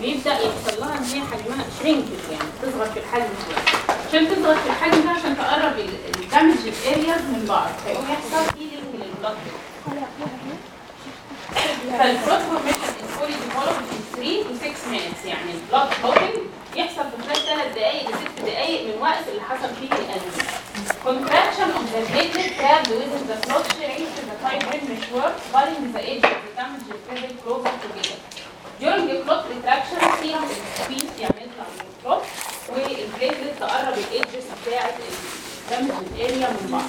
بيبدأ يحصل لها إن هي حجمها shrinked يعني تصغر في الحجم شوية. عشان تصغر في الحجم ده عشان تقرب ال damaged areas من بعض. فيقوم يحصل healing لل blood فال blood formation is fully developed in 3 to 6 minutes. يعني clotting يحصل في خلال 3 دقائق ل 6 دقائق من الوقت اللي حصل فيه الانزيم Contraction platelet trapped within the clot shrinks the fibrin meshwork, pulling the edge of the damaged vessel closer together. During clot retraction, squeezed يعني يطلع من ال clot وال platelet تقرب ال edges بتاعت ال damaged area من بعض.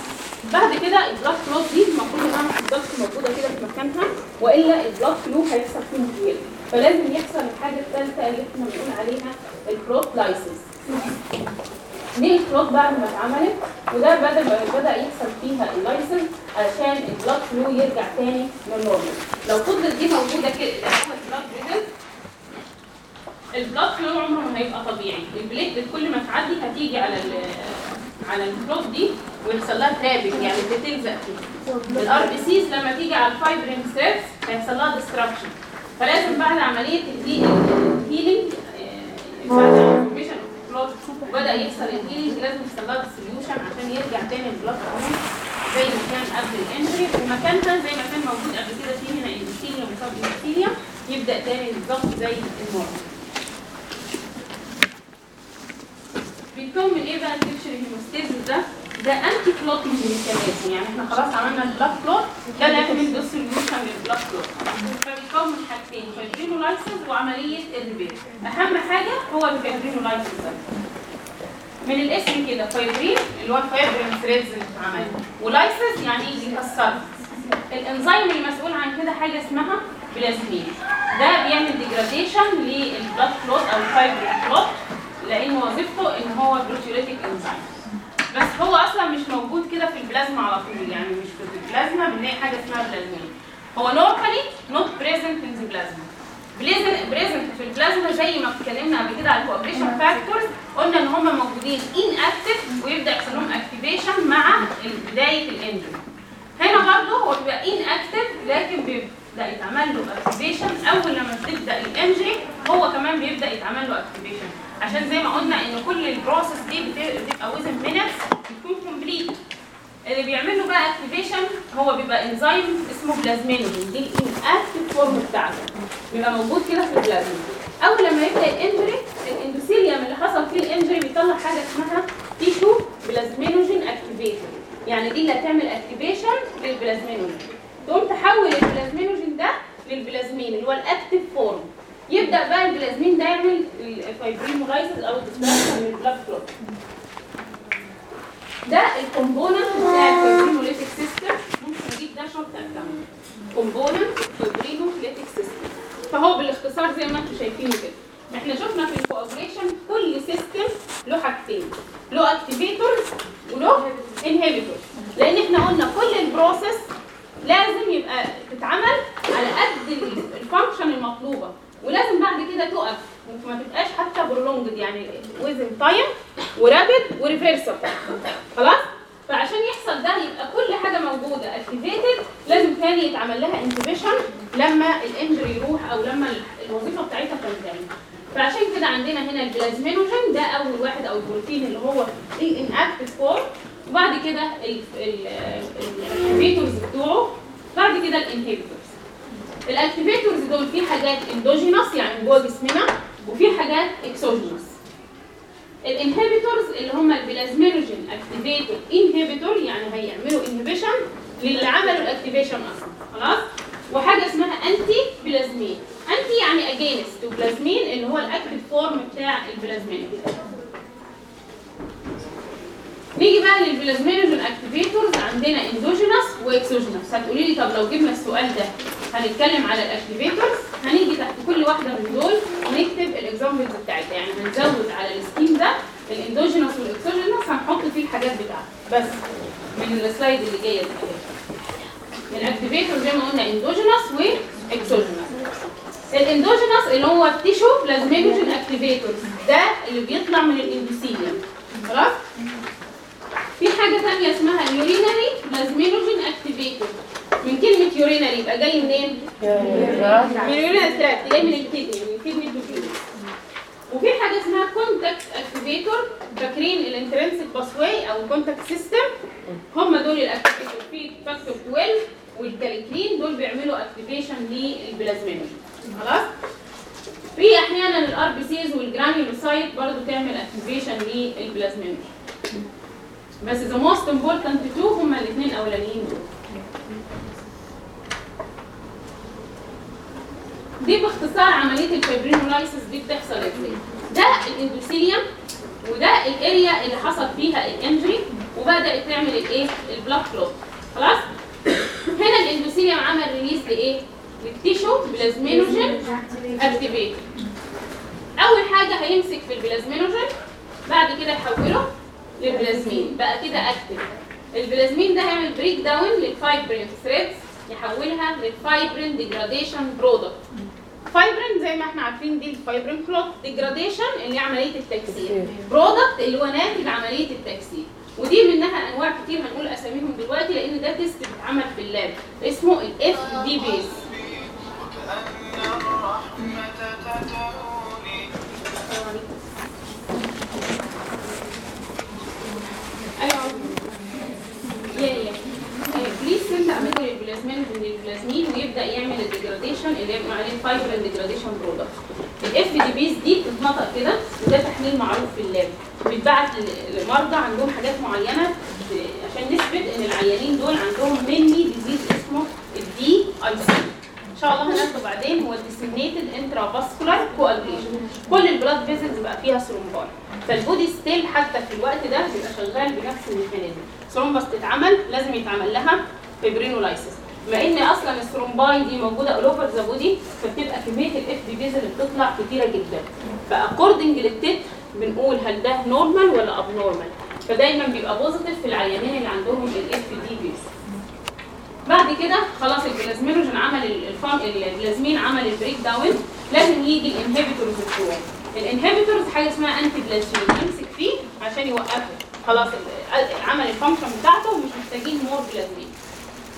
بعد كده ال blood clot دي المفروض انها ما تفضلش موجودة كده في مكانها وإلا ال blood flow هيحصل فيه مشكلة فلازم يحصل الحاجة الثالثه اللي إحنا بنقول عليها ال clot lysis دي ال clot بعد ما اتعملت وده بدا بدأ يحصل فيها ال lysis علشان ال blood flow يرجع تاني لل normal لو فضلت دي موجودة كده ال blood flow عمره ما هيبقى طبيعي. ال platelet كل ما تعدي هتيجي على على ال clot دي ويحصل لها trapping يعني بتلزق فيها. ال RBCs لما تيجي على ال fibrin threads هيحصل لها destruction فلازم بعد عملية ال healing بعد ال formation of ال clot وبدأ يحصل ال healing لازم يحصل destruction عشان يرجع تاني ال blood flow زي ما كان قبل ال injury ومكانها زي ما كان موجود قبل كده في هنا endothelium و subendothelium يبدأ تاني بالظبط زي ال normal بيكون من إيه بقى ال picture hemostasis ده؟ ده anti-clotting mechanism يعني إحنا خلاص عملنا ال blood clot ده نعمل destruction لل blood clot فبيكون من حاجتين fibrinolysis وعملية ال repair أهم حاجة هو ال fibrinolysis ده. من الاسم كده فايبرين اللي هو ال fibrin threads اللي بتتعمل و lysis يعني بيكسرها الإنزيم المسؤول عن كده حاجة اسمها بلازمين ده بيعمل degradation لل blood clot أو ال fibrin clot لأن وظيفته إن هو proteolytic enzyme بس هو أصلا مش موجود كده في البلازما على طول يعني مش في البلازما بنلاقي حاجة اسمها بلازمين هو normally not present in the plasma present في البلازما زي ما اتكلمنا قبل كده على ال coagulation factors قلنا إن هم موجودين inactive ويبدأ يحصل لهم activation مع بداية ال injury هنا برضه هو بيبقى inactive لكن بيبدأ يتعمل له activation أول لما تبدا ال injury هو كمان بيبدأ يتعمل له activation عشان زي ما قلنا إن كل ال process دي بتبقى within minutes بتكون complete اللي بيعمل له بقى activation هو بيبقى انزيم اسمه بلازمينوجين دي ال inactive form بتاعته. بيبقى موجود كده في البلازما أول لما يبدأ ال injury ال endothelium اللي حصل فيه ال injury بيطلع حاجة اسمها tissue plasminogen activator يعني دي اللي هتعمل activation لل plasminogen تقوم تحول البلازمينوجين ده للبلازمين اللي هو ال active form يبدأ بقى البلازمين ده يعمل ال fibrinolysis أو ال destruction من ال blood ده ال component بتاع ال fibrinolytic system. ممكن نجيب ده short account component fibrinolytic system. فهو بالاختصار زي ما أنتم شايفينه كده. إحنا شفنا في ال coagulation كل system له حاجتين. له activators وله inhibitors لأن إحنا قلنا كل ال process لازم يبقى تتعمل على قد ال function المطلوبة. ولازم بعد كده تقف. وما تبقاش حتى prolonged يعني within time و rapid و reversible خلاص؟ فعشان يحصل ده يبقى كل حاجة موجودة. activated لازم تاني يتعمل لها inhibition لما ال injury يروح أو لما الوظيفة بتاعتها تنتهي. فعشان كده عندنا هنا البلازمينوجين ده أول واحد أو البروتين اللي هو ال inactive form وبعد كده ال activators بتوعه. بعد كده ال inhibitors ال activators دول في حاجات endogenous يعني جوه جسمنا. وفي حاجات exogenous ال inhibitors اللي هم ال plasminogen activator inhibitor يعني هيعملوا inhibition للي عملوا ال activation أصلا. خلاص؟ وحاجة اسمها anti-plasmin anti يعني against و plasmin اللي هو ال active form بتاع البلازمين. نيجي بقى لل plasminogen activators عندنا endogenous و exogenous هتقولي لي طب لو جبنا السؤال ده هنتكلم على ال activators هنيجي تحت كل واحدة من دول ونكتب ال examples بتاعتها. يعني هنزود على ال scheme ده ال endogenous وال exogenous هنحط فيه الحاجات بتاعته بس من ال slide اللي جاية دي. ال activator زي ما قلنا endogenous و exogenous ال endogenous اللي هو ال tissue plasminogen activators ده اللي بيطلع من ال endothelium خلاص؟ في حاجة تانية اسمها ال urinary. plasminogen activator من كلمة urinary يبقى جاي منين؟ من ال urinary tract جاي من ال kidney من ال kidney بروتين حاجة اسمها contact activator فاكرين ال intrinsic pathway أو ال contact system هم دول ال activator في factor 12 وال kallikrein دول بيعملوا activation لل plasminogen. خلاص؟ في أحيانا ال RBCs وال granulocyte برضو تعمل activation لل plasminogen. بس the most important two هما الاثنين الاولانيين دول دي باختصار عملية ال fibrinolysis دي بتحصل إزاي؟ ده ال endothelium وده ال area اللي حصل فيها ال injury وبدأت تعمل الإيه؟ ال blood clot خلاص؟ هنا ال endothelium عمل release لإيه؟ لل tissue plasminogen activator أول حاجة هيمسك في البلازمينوجين بعد كده يحوله. للبلازمين. بقى كده active ال plasmin ده هيعمل breakdown لل fibrin threads يحولها لل fibrin degradation product fibrin زي ما إحنا عارفين دي ال fibrin clot degradation اللي هي عملية التكسير. product اللي هو ناتج عملية التكسير. ودي منها أنواع كتير هنقول أساميهم دلوقتي لأن ده test بيتعمل في ال lab. اسمه ال FDPs كأن الرحمة تتلوني أيوه يا يا سند اميتر البلازمين من البلازمين ويبدأ يعمل ال degradation اللي هي عليه ال fibrin degradation product ال FDPs دي بتتنطق كده وده تحليل معروف في ال lab. بيتبعت ل- لمرضى عندهم حاجات معينة عشان نثبت إن العيانين دول عندهم many diseases اسمه ال DIC إن شاء الله هناخده بعدين. هو ال disseminated intravascular coagulation كل ال blood vessels بقى فيها thrombi ف ال body still حتى في الوقت ده بيبقى شغال بنفس ال mechanism. thrombus تتعمل لازم يتعمل لها fibrinolysis. بما إن أصلا ال thrombi دي موجودة all over the body فبتبقى كمية ال FDPs اللي بتطلع كتيرة جدا. ف according لل titer بنقول هل ده normal ولا abnormal فدايما بيبقى positive في العيانين اللي عندهم ال FDPs بعد كده خلاص البلازمينوجين عمل ال- الفام البلازمين عمل ال breakdown لازم يجي ال inhibitors بتوعه ال inhibitors حاجة اسمها antiplasmin يمسك فيه عشان يوقفه. خلاص عمل ال function بتاعته ومش محتاجين more plasmin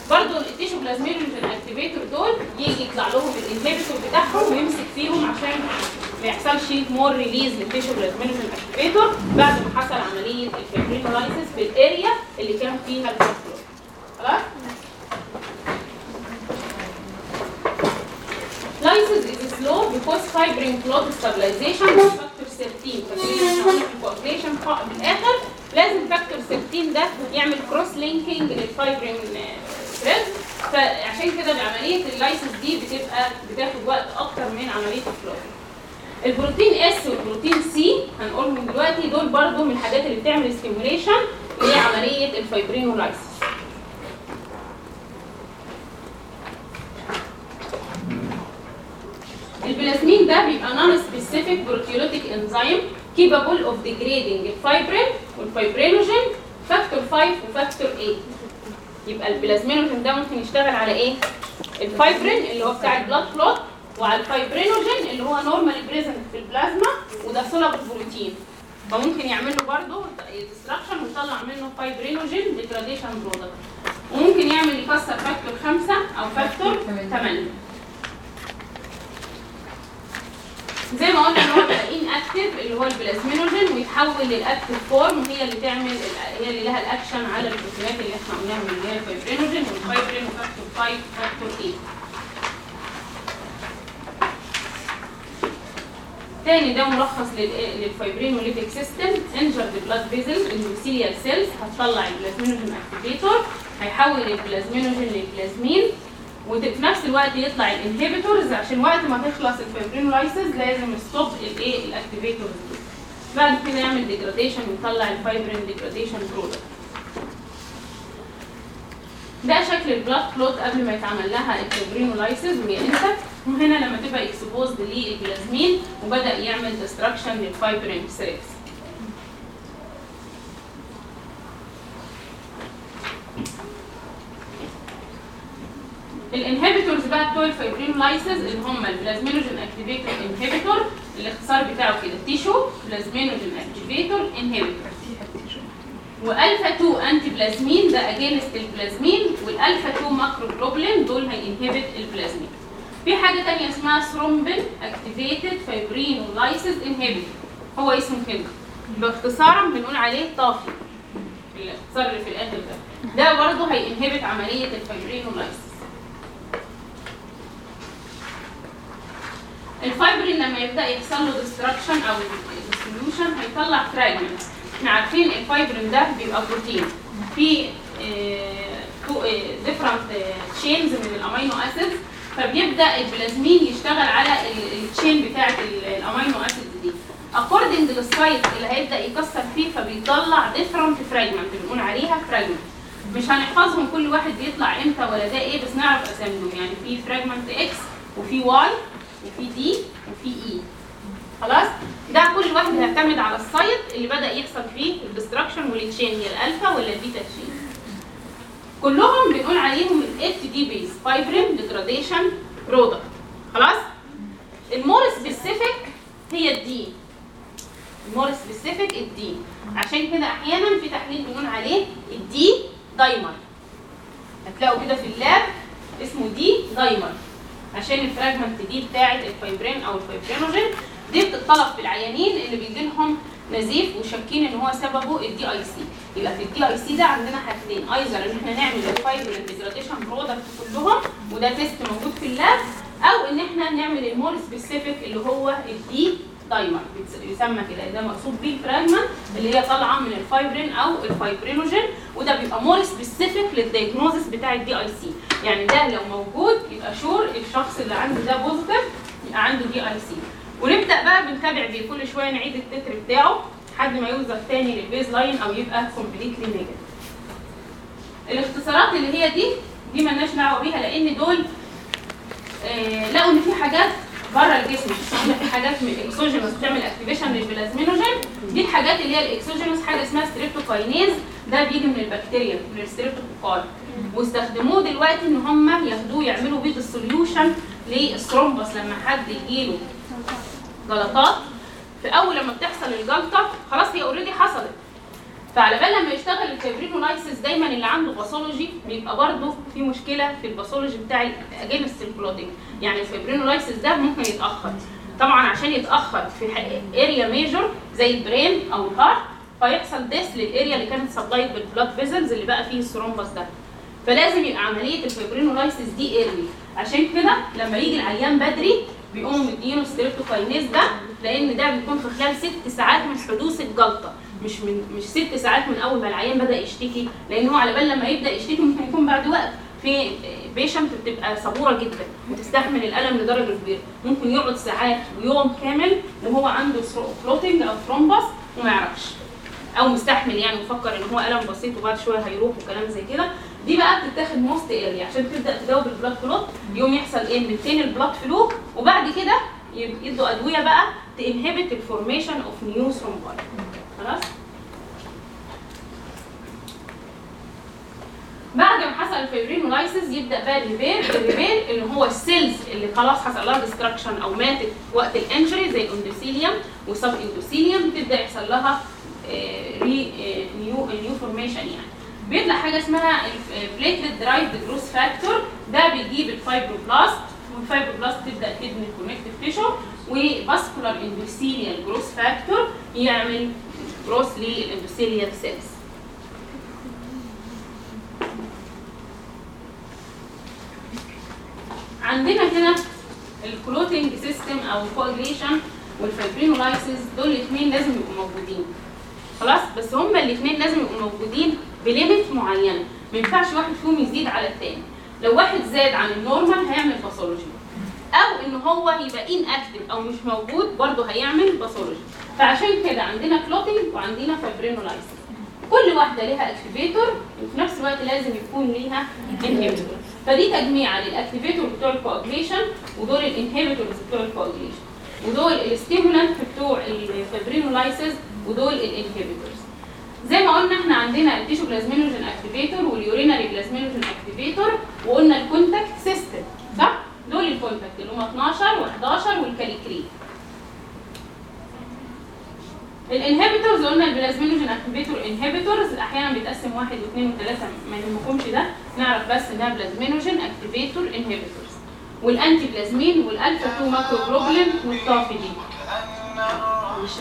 برضه ال tissue plasminogen activator دول يجي يطلع لهم ال inhibitor بتاعهم ويمسك فيهم عشان ما يحصلش more release لل tissue plasminogen activator بعد ما حصل عملية ال fibrinolysis في ال area اللي كان فيها ال flow خلاص؟ Lysis is slow because fibrin clot stabilization factor 13 فاكرين ال coagulation بالاخر لازم factor 13 ده يعمل cross linking لل fibrin thread فعشان كده عمليه ال lysis دي بتبقى بتاخد وقت أكتر من عملية ال clot ال protein S وال protein C هنقولهم دلوقتي دول برضو من الحاجات اللي بتعمل stimulation لعمليه ال fibrinolysis البلازمين ده بيبقى non-specific proteolytic enzyme capable of degrading ال fibrin وال fibrinogen factor 5 و factor 8 يبقى البلازمينوجين ده ممكن يشتغل على إيه؟ الفايبرين اللي هو بتاع ال blood clot وعلى ال fibrinogen اللي هو normally present في البلازما وده soluble protein فممكن يعمل له برضه destruction ويطلع منه fibrinogen degradation product وممكن يعمل يكسر factor 5 أو factor 8 زي ما قلنا إن هو بقى inactive اللي هو البلازمينوجين ويتحول لل active form هي اللي تعمل هي اللي لها الاكشن على البروتينات اللي إحنا قلناها من اللي هي الفايبرينوجين والفايبرين وفاكتور 5 وفاكتور 8 تاني ده ملخص لل- لل fibrinolytic system injured blood vessels endothelial cells هتطلع ال plasminogen activator هيحول ال plasminogen لل plasmin وفي نفس الوقت يطلع ال inhibitors عشان وقت ما تخلص ال fibrinolysis لازم stop الايه ال activators بعد كده يعمل degradation ويطلع ال fibrin degradation product ده شكل ال blood clot قبل ما يتعمل لها ال fibrinolysis وهي intact وهنا لما تبقى exposed لل plasmin وبدأ يعمل destruction لل fibrin threads ال inhibitors بقى بتوع ال fibrinolysis اللي هم ال plasminogen activator inhibitor الاختصار بتاعه كده. tissue plasminogen activator inhibitor. والفا 2 antiplasmin ده against ال plasmin وال alpha 2 macroglobulin دول ه inhibit ال plasmin. في حاجة تانية اسمها thrombin activated fibrinolysis inhibitor هو اسمه كده. باختصارا بنقول عليه TAFI. الاختصار اللي في الآخر ده. ده برضه ه inhibit عملية ال fibrinolysis ال fibrin لما يبدأ يحصل له destruction أو dissolution هيطلع fragment إحنا عارفين الفايبرين ده بيبقى بروتين. في different chains من ال amino acids فبيبدأ البلازمين يشتغل على ال chain بتاعة ال amino acids دي. according لل site اللي هيبدأ يكسر فيه فبيطلع different fragment بنقول عليها fragment مش هنحفظهم كل واحد بيطلع إمتى ولا ده إيه بس نعرف أساميهم. يعني في fragment X وفي Y وفي D وفي E خلاص؟ ده كل واحد بيعتمد على ال site اللي بدأ يحصل فيه ال destruction وال chain هي الألفا ولا ال beta chain كلهم بنقول عليهم ال FDPs fibrin degradation product خلاص؟ ال more specific هي ال D ال more specific ال D عشان كده أحيانا في تحليل بنقول عليه ال D-dimer هتلاقوا كده في ال lab اسمه D-dimer عشان ال fragment D بتاعه الفايبرين أو ال fibrinogen دي بتطلب في العيانين اللي بيجي لهم نزيف وشاكين إن هو سببه ال DIC يبقى في ال DIC ده عندنا حاجتين. either إن إحنا نعمل ال fibrin degradation product كلهم وده test موجود في ال lab أو إن إحنا نعمل ال more specific اللي هو ال D-dimer يسمى كده. ده مقصود بيه ال fragment اللي هي طالعة من الفايبرين أو ال fibrinogen وده بيبقى more specific لل diagnosis بتاع ال DIC يعني ده لو موجود يبقى sure الشخص اللي عنده ده positive يبقى عنده DIC ونبدأ بقى بنتابع بيه. كل شوية نعيد ال titer بتاعه لحد ما يوصل تاني لل baseline أو يبقى completely negative الاختصارات اللي هي DD مالناش دعوة بيها لأن دول آه لقوا إن في حاجات بره الجسم في حاجات من ال exogenous بتعمل activation لل plasminogen دي الحاجات اللي هي ال exogenous حاجة اسمها streptokinase ده بيجي من البكتيريا من ال streptococcal واستخدموه دلوقتي إن هم ياخدوه يعملوا بيه dissolution لل thrombus لما حد يجيله جلطات. في أول لما بتحصل الجلطة خلاص هي already حصلت. فعلى بال لما يشتغل ال fibrinolysis دايما اللي عنده pathology بيبقى برضه في مشكلة في ال pathology بتاع against ال clotting يعني ال fibrinolysis ده ممكن يتأخر. طبعا عشان يتأخر في area major زي ال brain أو ال heart فيحصل death لل area اللي كانت supplied بال blood vessels اللي بقى فيه ال thrombus ده. فلازم يبقى عملية ال fibrinolysis دي early عشان كده لما يجي العيان بدري بيقوموا مدينه streptokinase ده لأن ده بيكون في خلال ست ساعات من حدوث الجلطة. مش من مش ست ساعات من أول ما العيان بدأ يشتكي لأن هو على بال لما يبدأ يشتكي ممكن يكون بعد وقت. في patient بتبقى صبورة جدا وتستحمل الألم لدرجة كبيرة. ممكن يقعد ساعات ويوم كامل وهو عنده clotting أو thrombus وما يعرفش. أو مستحمل يعني مفكر إن هو ألم بسيط وبعد شوية هيروح وكلام زي كده. دي بقى بتتاخد most early عشان تبدأ تداوب ال blood flow يوم يحصل إيه؟ maintain ال blood flow وبعد كده يدوا أدوية بقى ت inhibit ال formation of new thrombi خلاص؟ بعد ما حصل ال fibrinolysis يبدأ بقى ال repair ال repair اللي هو ال cells اللي خلاص حصل لها destruction أو ماتت وقت ال injury زي ال endothelium و subendothelium تبدا يحصل لها re new new formation يعني. بيطلع حاجة اسمها platelet derived growth factor ده بيجيب ال fibroblast وال fibroblast تبدأ تبني ال connective tissue و vascular endothelial growth factor يعمل growth لل endothelial cells عندنا هنا ال clotting system أو ال coagulation وال fibrinolysis دول الاثنين لازم يبقوا موجودين. خلاص؟ بس هما الاثنين لازم يبقوا موجودين ب limit معينه ما ينفعش واحد فيهم يزيد على الثاني لو واحد زاد عن ال normal هيعمل pathology أو إن هو يبقى inactive أو مش موجود برضه هيعمل pathology فعشان كده عندنا clotting وعندنا fibrinolysis كل واحدة ليها activator وفي نفس الوقت لازم يكون ليها inhibitor فدي تجميعة لل activator بتوع ال coagulation ودول ال inhibitors بتوع ال coagulation ودول ال stimulant بتوع ال fibrinolysis ودول ال inhibitors زي ما قلنا إحنا عندنا ال tissue plasminogen activator وال urinary plasminogen activator وقلنا ال contact system صح؟ دول ال contact اللي هم 12 و11 وال kallikrein ال inhibitors قلنا ال plasminogen activator inhibitors أحيانا بيتقسم واحد واثنين وثلاثة ما يهمكمش ده. نعرف بس إنها plasminogen activator inhibitors. وال antiplasmin وال alpha 2 macroglobulin وال TAFI دي. مش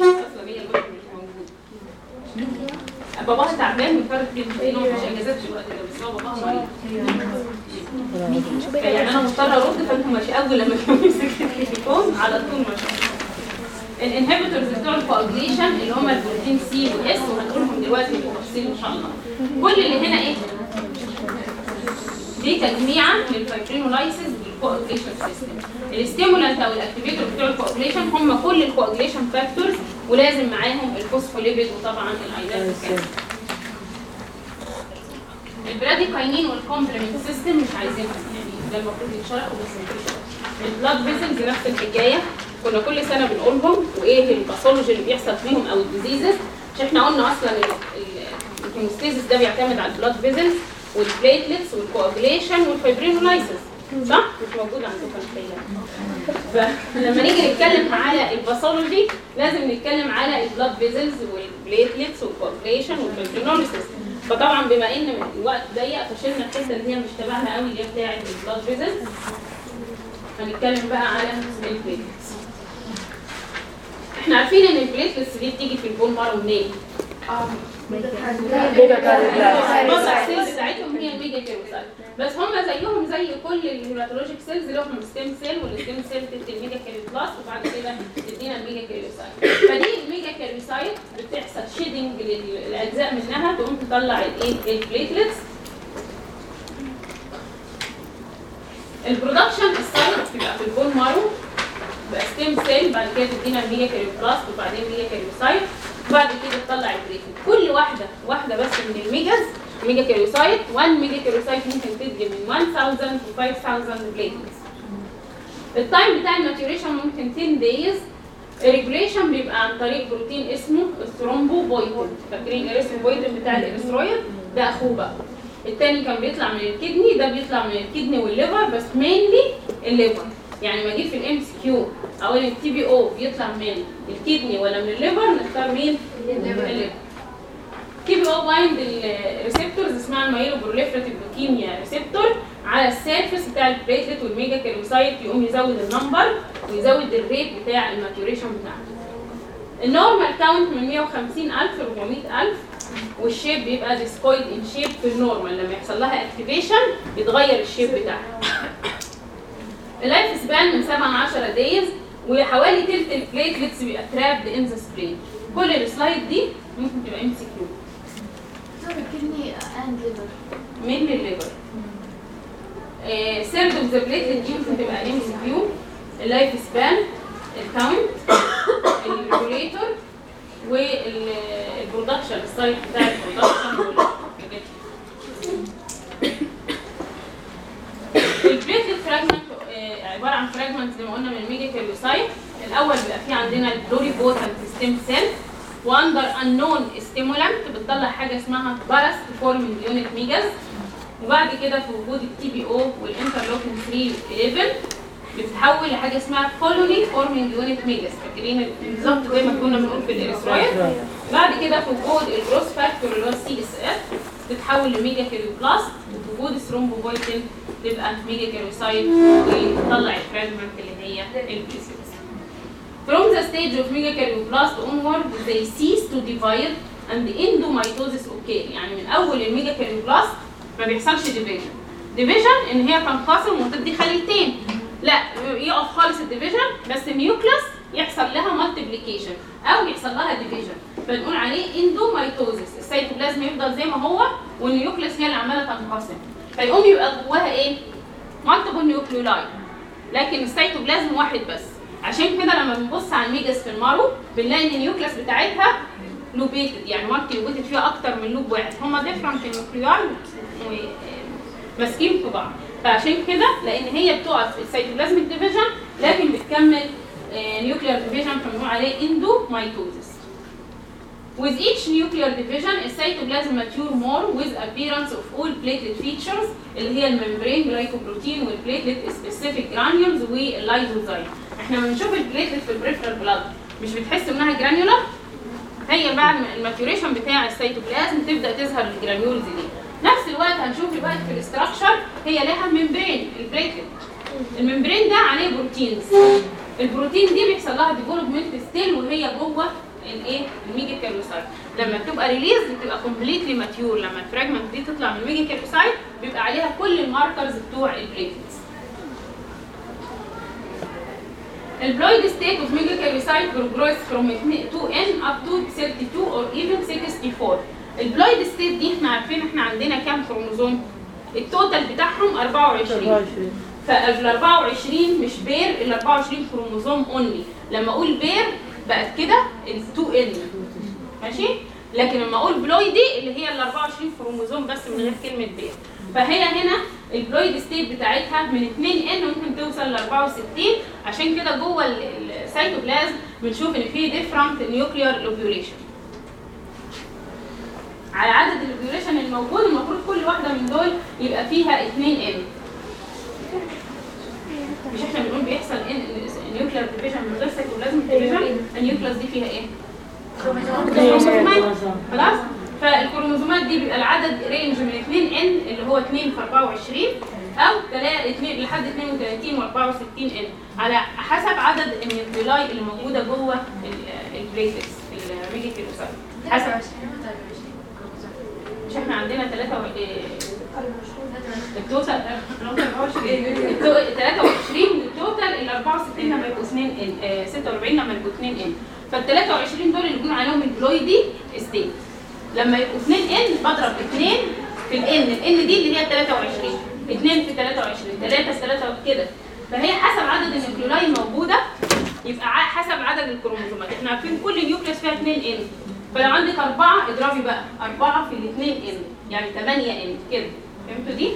موجود باباها تعبان وفرق بين الاثنين هو مش إجازات في الوقت ده بس هو باباها مريض يعني أنا مضطرة أرد فانت مش أول لما كان يمسك التليفون على طول مش ال inhibitors بتوع ال coagulation اللي هم ال protein C و S وهنقولهم دلوقتي بالتفصيل إن شاء الله. كل اللي هنا إيه؟ دي تجميعه لل fibrinolysis وال coagulation system ال stimulant أو ال activator بتوع ال coagulation هم كل ال coagulation factors ولازم معاهم الفوسفوليبيد وطبعا الايلاند ال bradykinin وال complement system مش عايزينهم يعني ده المفروض يتشرحوا بس مفيش ال blood vessels نفس الحكاية كنا كل سنة بنقولهم وإيه ال pathology اللي بيحصل فيهم أو ال diseases مش إحنا قلنا أصلا ال hemostasis ده بيعتمد على البلاد فيسلز والبليتلتس والكواجليشن والفايبرينولايسيس صح؟ مش موجود عندكم الحقيقة فلما نيجي نتكلم على ال pathology لازم نتكلم على البلاد فيسلز والبليتلتس والكواجليشن والفايبرينولايسيس فطبعا بما إن الوقت ضيق فشلنا الحته اللي هي مش تبعنا قوي اللي هي بتاعة ال blood vessels هنتكلم بقى على ال platelets إحنا عارفين إن ال platelets دي بتيجي في ال bone marrow منين؟ بتاعتهم هي ال mega بس هم زيهم زي كل ال hematologic cells لهم stem cell وال stem cell تدي ال megakaryoblast وبعد كده تدينا ال megakaryocyte فدي ال megakaryocyte بتحصل shedding للأجزاء منها تقوم تطلع الايه ال platelets ال production ال site بيبقى في ال bone marrow بقى stem cell بعد كده تدينا ال megakaryoblast وبعدين megakaryocyte وبعد كده تطلع ال platelet كل واحدة واحدة بس من ال megas megakaryocyte 1 megakaryocyte ممكن تدي من 1000 ل 5000 platelets ال time بتاع ال maturation ممكن 10 days ال regulation بيبقى عن طريق بروتين اسمه ال thrombopoietin فاكرين الاريثروبويتين بتاع ال erythroid ده أخوه بقى. التاني كان بيطلع من ال kidney ده بيطلع من ال kidney وال liver بس mainly ال liver. يعني ما أجيب في ال MCQ ال TPO بيطلع من ال kidney ولا من ال liver نختار مين؟ ال liver TPO bind ال receptors اسمها ال myeloproliferative leukemia receptor على ال surface بتاع ال platelet وال megakaryocyte يقوم يزود ال number ويزود ال rate بتاع ال maturation بتاعته. ال normal count من 150000 ل 400000 وال shape بيبقى discoid in shape في ال normal لما يحصل لها activation يتغير ال shape بتاعها. ال life span من 7 ل 10 days وحوالي تلت ال platelets بيبقى trapped in the spleen كل ال slide دي ممكن تبقى MCQ kidney and liver من ال liver third of the platelet دي ممكن تبقى MCQ اللايف سبان الكاونت الريجوليتور والبرودكشن السايت بتاع ال production. ال platelet fragment عبارة عن fragment زي ما قلنا من ال megakaryocyte الأول بيبقى فيه عندنا ال pluripotent stem cell و under unknown stimulant بتطلع حاجة اسمها burst forming unit megas وبعد كده في وجود ال TPO وال interleukin 3 11 بتتحول لحاجة اسمها colony forming unit megas فاكرين بالظبط زي ما كنا بنقول في ال erythroid بعد كده في وجود ال growth factor اللي هو ال CSF تتحول ل megakaryoblast وفي وجود ال thrombopoietin تبقى megakaryocyte وتطلع ال fragment اللي هي ال platelets From the stage of megakaryoblast onward, they cease to divide and endomitosis occur. يعني من أول ال megakaryoblast ما بيحصلش division. division إن هي تنقسم وتدي خليتين. لا يقف خالص ال division بس ال nucleus يحصل لها multiplication أو يحصل لها division. فنقول عليه endomitosis. السيتوبلازم يفضل زي ما هو وال nucleus هي اللي عمالة تنقسم. فيقوم يبقى جواها إيه؟ multiple nucleoli. لكن السيتوبلازم واحد بس. عشان كده لما بنبص على ال megas في ال marrow بنلاقي إن ال nucleus بتاعتها lobated يعني multi-lobated فيها أكتر من lobe واحد هما different nuclear ماسكين في بعض فعشان كده لأن هي بتقف في division لكن بتكمل nuclear division فبنقول عليه endomitosis With each nuclear division, a cytoplasm mature more with appearance of all platelet features. اللي هي ال membrane glycoprotein وال platelet specific granules واللايزوزايم. إحنا بنشوف ال platelet في ال peripheral blood مش بتحس إنها granular؟ هي بعد ما ال maturation بتاع السيتوبلازم تبدأ تظهر ال granules دي. نفس الوقت هنشوف الوقت في ال structure هي لها membrane ال platelet ال membrane ده عليه proteins ال protein دي بيحصل لها development still وهي جوه الايه ال megakaryocyte لما بتبقى release بتبقى completely mature لما ال fragment دي تطلع من ال megakaryocyte بيبقى عليها كل ال markers بتوع ال platelets ال ploid state of megakaryocyte grow from 2n up to 32 or even 64 ال ploid state دي إحنا عارفين إحنا عندنا كام كروموزوم ال total بتاعهم 24 فال 24 مش pair ال 24 كروموزوم only لما أقول pair بقت كده ال 2n ماشي؟ لكن لما أقول ploidy اللي هي ال 24 كروموزوم بس من غير كلمة pair فهي هنا ال ploid state بتاعتها من 2n ممكن توصل ل 64 عشان كده جوه ال- السيتوبلازم بنشوف إن في different nuclear lobulation على عدد ال lobulation الموجود المفروض كل واحدة من دول يبقى فيها 2n مش إحنا بنقول بيحصل ان nuclear division من غير division ال nucleus دي فيها إيه؟ كروموزومات. خلاص؟ فالكروموزومات دي بيبقى العدد رينج من 2 ان اللي هو 2 في 24 أو 2 لحد 32 و 64 ان على حسب عدد النيوكلياي اللي موجودة جوه البليتكس الميجيكيلوسايت حسب. مش إحنا عندنا 3 و... التوتال أنا قلت 24 التو- 23 التوتال ال 64 لما يبقوا 2 ان آه، 46 لما يبقوا 2 ان فال 23 دول اللي بيكون عليهم ال ploidy state لما يبقوا 2n بضرب 2 في ال n ال n دي اللي هي 23 2 في 23 3 في 3 كده. فهي حسب عدد ال nucleoli الموجوده يبقى حسب عدد الكروموزومات. إحنا عارفين كل nucleus فيها 2n فلو عندك أربعة اضربي بقى أربعة في الاثنين n يعني 8n كده. فهمتوا دي؟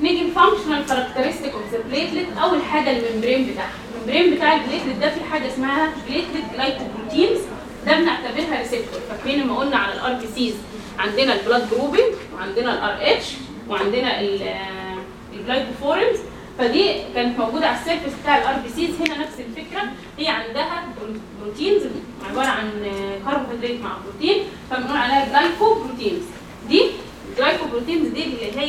نيجي ال functional characteristic of the platelet اول حاجة ال membrane بتاعها. ال membrane بتاع ال platelet ده في حاجة اسمها platelet glycoproteins ده بنعتبرها receptor فاكرين لما قلنا على ال RBCs عندنا ال blood grouping وعندنا الار اتش وعندنا ال glycoforms فدي كانت موجودة على ال surface بتاع ال RBCs هنا نفس الفكرة. هي عندها proteins عبارة عن كربوهيدرات مع بروتين فبنقول عليها glycoproteins دي ال glycoproteins دي اللي هي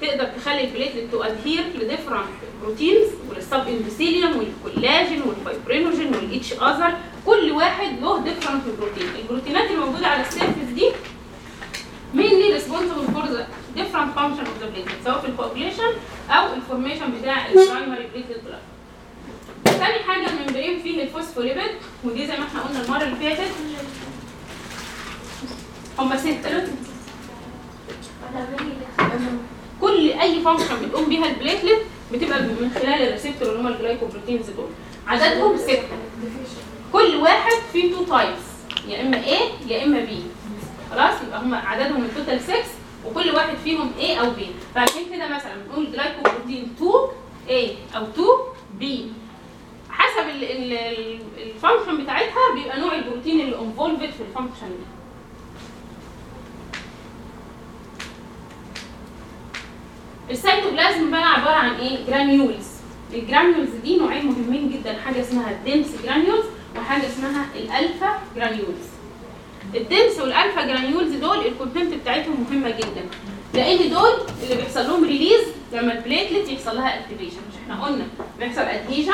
تقدر تخلي البليتلت تو ادهير لديفرنت بروتينز وللسب اندوثيليوم والكولاجين والفايبرينوجين والاتش اذر كل واحد له different بروتين البروتينات الموجودة على ال surface دي mainly responsible for the different function of the platelet سواء في ال coagulation أو ال formation بتاع ال primary platelet plug تاني حاجة ال membrane فيه الفوسفوليبيد ودي زي ما إحنا قلنا المرة اللي فاتت. هم ستة كل أي function بتقوم بيها ال platelet بتبقى من خلال ال receptor اللي هم ال glycoproteins دول. عددهم ستة. كل واحد فيه two types يا إما A يا إما B. خلاص؟ يبقى هم عددهم ال total 6 وكل واحد فيهم A أو B. فعشان كده مثلا بنقول glycoprotein 2 A أو 2 B. حسب ال- ال- ال- الfunction بتاعتها بيبقى نوع البروتين اللي involved في ال function دي السيتوبلازم بقى عبارة عن إيه؟ granules ال granules دي نوعين مهمين جدا. حاجة اسمها ال dense granules وحاجة اسمها ال alpha granules ال dense وال alpha granules دول ال content بتاعتهم مهمة جدا. لأن دول اللي بيحصل لهم release لما ال platelet يحصل لها activation مش إحنا قلنا بيحصل adhesion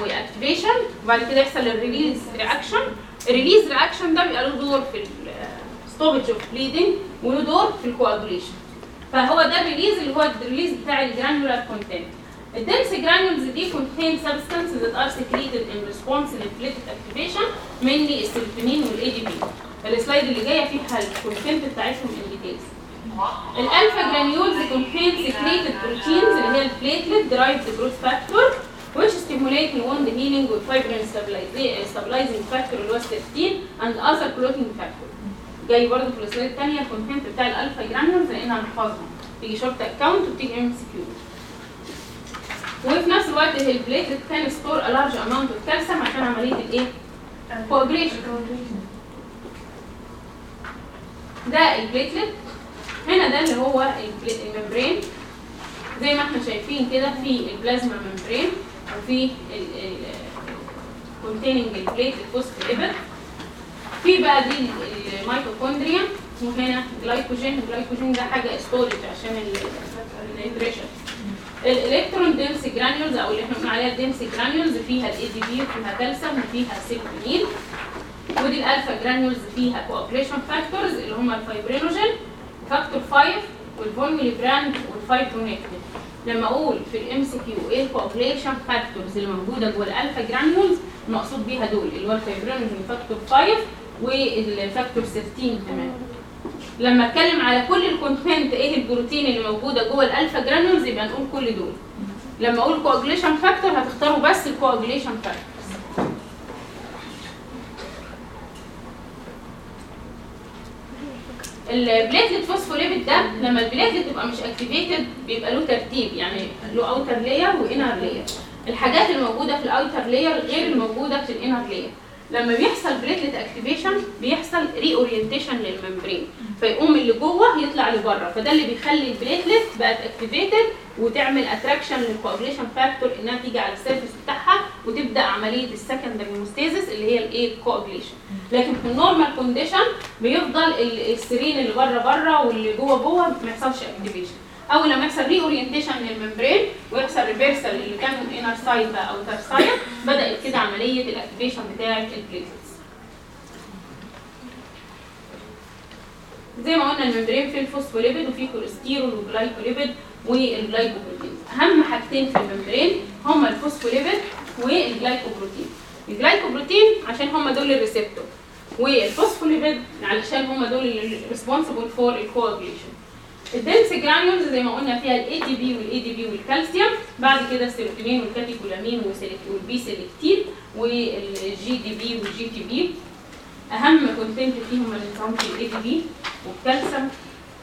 و activation وبعد كده يحصل ال release reaction ال release reaction ده بيبقى له دور في stoppage of bleeding وله دور في ال coagulation فهو ده ال release اللي هو ال release بتاع ال granular content ال dense granules دي contain substances that are secreted in response to platelet activation mainly ال serotonin وال ADP ال slide اللي جاية فيها ال content بتاعتهم in details ال alpha granules contain secreted proteins اللي هي ال platelet derived growth factor which stimulate wound healing with fibrin stabilizing factor اللي هو ال thirteen and other clotting factor جاي برضه في ال slide الثانية ال content بتاع ال alpha granules لأن هنحفظهم تيجي short account وبتيجي MCQ وفي نفس الوقت هي ال platelet can store a large amount of calcium عشان عملية الإيه؟ coagulation ده ال platelet هنا ده اللي هو ال membrane. زي ما إحنا شايفين كده في ال plasma membrane وفي containing ال platelet phospholipid في بقى دي ال- الميتوكوندريا وهنا glycogen ال glycogen ده حاجة storage عشان ال nutrition ال electron dense granules أو اللي إحنا بنقول عليها ال dense granules فيها ال ADP وفيها كالسيوم وفيها سيروتونين ودي ال alpha granules فيها coagulation factors اللي هم ال fibrinogen factor 5 وال von Willebrand وال fibronectin لما أقول في ال MCQ إيه ال coagulation factors اللي موجودة جوه ال alpha granules المقصود بيها دول اللي هو ال fibrinogen factor 5 وال factor 16 كمان. لما اتكلم على كل ال content إيه البروتين اللي موجودة جوه ال alpha granules؟ يبقى نقول كل دول. لما أقول coagulation factor هتختاروا بس ال coagulation factor ال platelet phospholipid ده لما ال platelet تبقى مش activated بيبقى له ترتيب يعني له outer layer و inner layer الحاجات اللي موجوده في ال outer layer غير الموجودة في ال inner layer لما بيحصل platelet activation بيحصل reorientation لل membrane فيقوم اللي جوه يطلع لبره فده اللي بيخلي ال platelet بقت activated وتعمل attraction لل coagulation factor إنها تيجي على ال surface بتاعها وتبدأ عملية ال secondary hemostasis اللي هي الايه coagulation لكن في ال normal condition بيفضل ال- السيرين اللي بره بره واللي جوه جوه ما يحصلش activation أول لما يحصل reorientation لل membrane ويحصل reversal اللي كان inner side بقى outer side بدأت كده عملية ال activation بتاعة ال platelets زي ما قلنا ال membrane فيه الفوسفوليبيد وفيه كوليسترول و glycolipid وال glycoprotein أهم حاجتين في ال membrane هما الفوسفوليبيد وال glycoprotein ال glycoprotein عشان هما دول ال receptor وال phospholipid علشان هما دول اللي responsible for ال coagulation ال dense granules زي ما قلنا فيها ال ATP وال ADP والكالسيوم بعد كده ال serotonin وال catecholamine وال P-selectin وال GDP وال GTP أهم content فيهم ما ننساهمش ال ADP والكالسيوم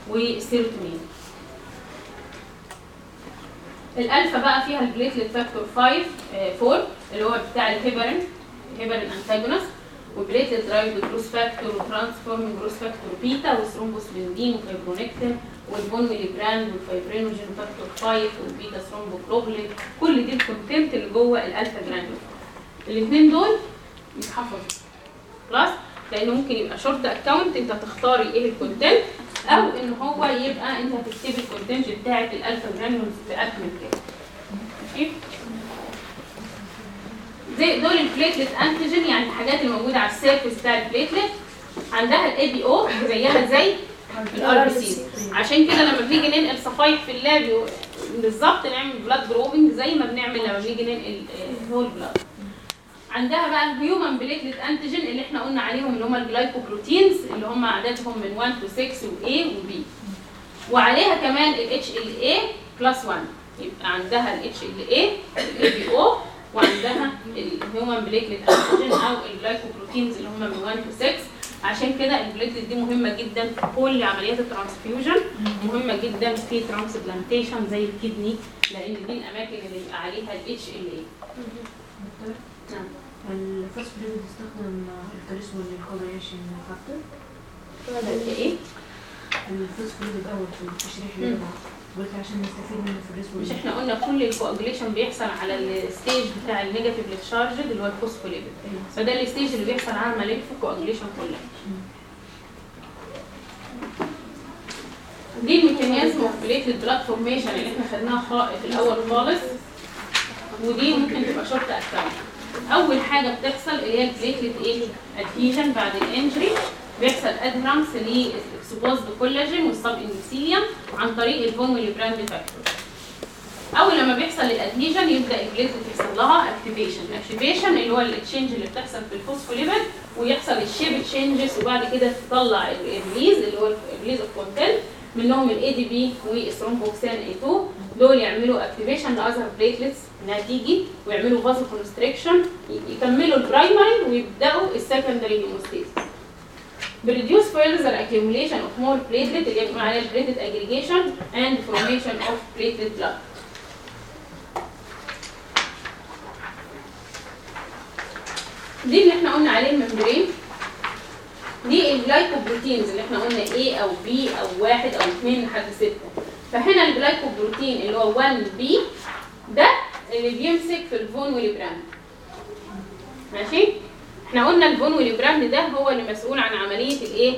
والسيروتونين الألفا بقى فيها ال platelet factor 5 آه، 4 اللي هو بتاع الهيبرين هيبرين انتاجونست وبليتلت درايفد جروس فاكتور وترانسفورم جروس فاكتور بيتا وثرومبوسبندين وفايبرونكتين والبونولي براند والفايبرينوجين فاكتور 5 وال beta thromboglobulin كل دي ال content اللي جوه ال alpha granule الاثنين دول يتحفظوا. خلاص؟ لأنه ممكن يبقى short account أنت تختاري إيه ال content أو إن هو يبقى أنت هتكتبي ال content بتاعه ال alpha granules باكمل كده. ماشي؟ زي دول ال platelet antigen يعني الحاجات اللي موجودة على ال surface بتاع ال platelet عندها ال ABO زيها زي ال RBC عشان كده لما بنيجي ننقل صفايح في ال lab بالظبط نعمل blood grouping زي ما بنعمل لما بنيجي ننقل whole blood عندها بقى ال human platelet antigen اللي إحنا قلنا عليهم اللي هم ال glycoproteins اللي هم عددهم من 1 to 6 و A و B. وعليها كمان ال HLA class 1 يبقى عندها ال HLA ABO وعندها ال human platelet antigen أو ال glycoproteins اللي هم من 1 to 6 عشان كده ال platelet دي مهمة جدا في كل عمليات ال transfusion مهمة جدا في transplantation زي ال kidney لأن دي الأماكن اللي بيبقى عليها ال HLA نعم. الفوسفوريد بيستخدم الكالسيوم لل coagulation فاكتور. إيه؟ الفوسفوريد الأول في التشريح اللي مم. قلت عشان نستفيد من الفريسول مش إحنا قلنا كل الكواجليشن بيحصل على الستيج بتاع النيجاتيف تشارج اللي هو الفوسفوليبيد فده الستيج اللي بيحصل على عمليه الكواجليشن كلها دي الميكانيزم اوف بليتلت بلاد فورميشن اللي إحنا خدناها في الأول خالص ودي ممكن تبقى شورت اكاونت أول حاجة بتحصل اللي هي ال platelet إيه adhesion بعد ال injury. بيحصل adherence لل exposed collagen وال subendothelium عن طريق ال von Willebrand factor أول لما بيحصل ال adhesion يبدأ ال platelet يحصل لها activation activation اللي هو ال change اللي بتحصل في الفوسفوليبيد ويحصل ال shape changes وبعد كده تطلع ال release اللي هو ال release of content منهم ال ADP وال thromboxane A2 دول يعملوا activation ل other platelets انها تيجي ويعملوا vasoconstriction يكملوا ال primary ويبدأوا ال secondary hemostasis produce further accumulation of more platelet اللي بنقول عليها platelet aggregation and formation of platelet plug. دي اللي إحنا قلنا عليه ال membrane. دي ال glycoproteins اللي إحنا قلنا A أو B أو واحد أو اثنين لحد ستة. فهنا ال glycoprotein اللي هو 1 B ده اللي بيمسك في ال von Willebrand ماشي؟ إحنا قلنا ال von Willebrand ده هو اللي مسؤول عن عملية الايه؟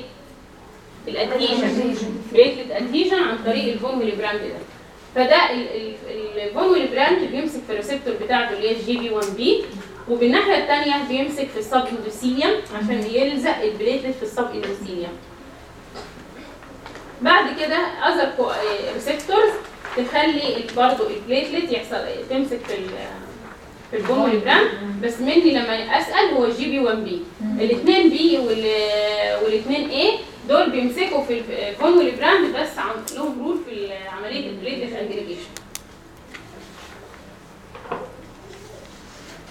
ال adhesion platelet adhesion عن طريق ال von Willebrand ده. فده ال- ال- ال von Willebrand بيمسك في ال receptor بتاعته اللي هي ال GP 1b وبالناحية الثانية بيمسك في ال subendothelium عشان يلزق ال platelet في ال subendothelium بعد كده اذر ريسبتورز تخلي برضه البليتلت يحصل تمسك في في البون والبراند بس مني لما أسأل هو جي بي 1 بي. الاثنين بي والاثنين إيه دول بيمسكوا في البون والبراند بس لهم رول في عملية البليتلت أجريجيشن.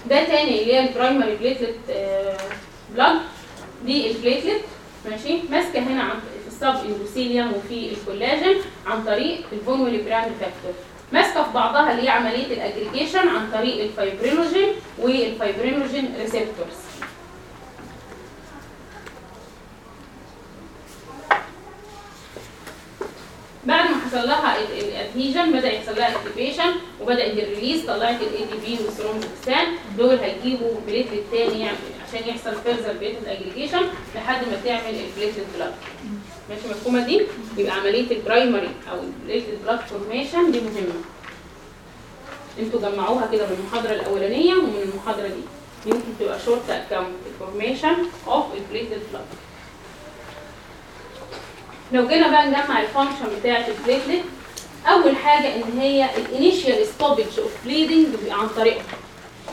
ده تاني اللي هي البرايمري بليتلت plug دي ال platelet ماشي؟ ماسكة هنا عن في ال subendothelium وفي الكولاجين عن طريق ال von Willebrand factor. ماسكة في بعضها اللي هي عملية الأجريجيشن عن طريق ال fibrinogen وال fibrinogen receptors. بعد ما حصل لها ال adhesion بدأ يحصل لها activation وبدات ال release طلعت ال ADP والثرومبوكسان دول هيجيبوا platelet تاني يعني عشان يحصل further platelet aggregation لحد ما تعمل ال platelet plug ماشي مفهومة دي؟ يبقى عملية ال primary أو ال platelet plug formation دي مهمة. أنتوا جمعوها كده من المحاضرة الأولانية ومن المحاضرة دي. يمكن تبقى short account ال formation of ال platelet plug لو جينا بقى نجمع ال function بتاعة ال platelet أول حاجة إن هي ال initial stoppage of bleeding عن طريقها.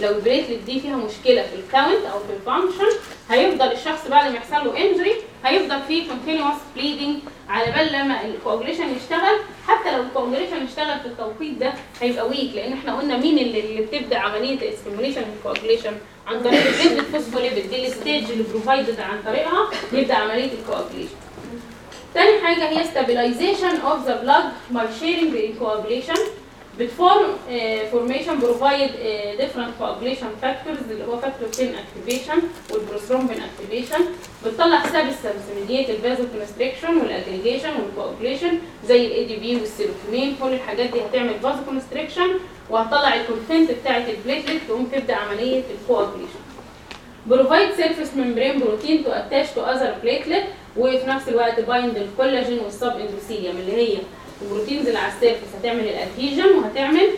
لو ال platelet دي فيها مشكلة في ال count أو في ال function هيفضل الشخص بعد ما يحصل له injury هيفضل فيه continuous bleeding على بال لما ال coagulation يشتغل. حتى لو ال coagulation اشتغل في التوقيت ده هيبقى weak لأن إحنا قلنا مين اللي, اللي بتبدأ عملية ال stimulation ال coagulation عن طريق ال platelet phospholipid دي ال stage اللي provided عن طريقها يبدأ عملية ال coagulation تاني حاجة هي stabilization of the plug by sharing the بت form formation provide different coagulation factors اللي هو factor 10 activation وال prothrombin activation. بتطلع substance mediated vasoconstriction وال aggregation وال coagulation زي ال ADP وال serotonin. كل الحاجات دي هتعمل vasoconstriction وهتطلع ال content بتاعت ال platelet تقوم تبدأ عملية ال coagulation provide surface membrane protein to attach to other platelet وفي نفس الوقت bind ال collagen وال subendothelium اللي هي ال proteins اللي على ال surface هتعمل ال adhesion وهتعمل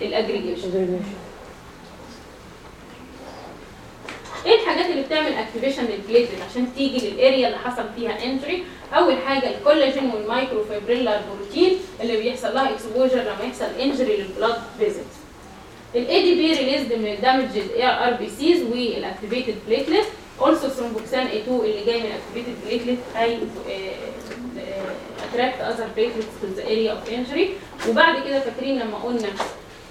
الأجريجيشن. إيه الحاجات اللي بتعمل activation لل platelet عشان تيجي لل area اللي حصل فيها injury أول حاجة ال collagen وال microfibrillar protein اللي بيحصل لها exposure لما يحصل injury لل blood vessels ال ADP released من ال damaged RBCs وال activated platelet also thromboxane A2 اللي جاي من ال activated platelet هي attract other platelets to the area of injury وبعد كده فاكرين لما قلنا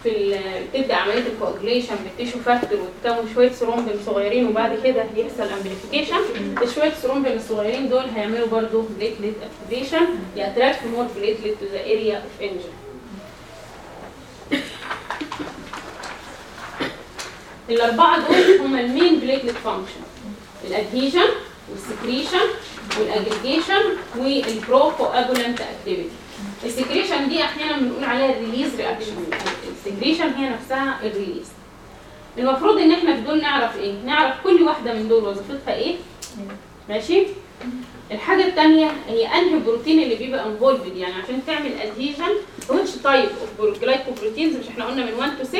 في بتبدأ عملية ال coagulation بال tissue factor وتكون شوية ثرومبين صغيرين وبعد كده يحصل amplification الشوية ثرومبين الصغيرين دول هيعملوا برضو platelet activation ي attract more platelet to the area of injury الأربعة دول هم ال main platelet function الادهيجن والسكريشن والاجريجيشن والبروكواجولانت اكتيفيتي السكريشن دي أحيانا بنقول عليها ال release reaction ال secretion هي نفسها ال release المفروض إن إحنا في دول نعرف إيه؟ نعرف كل واحدة من دول وظيفتها إيه؟ ماشي؟ الحاجة الثانية هي أنهي بروتين اللي بيبقى involved يعني عشان تعمل adhesion which type of glycoproteins مش إحنا قلنا من 1 to 6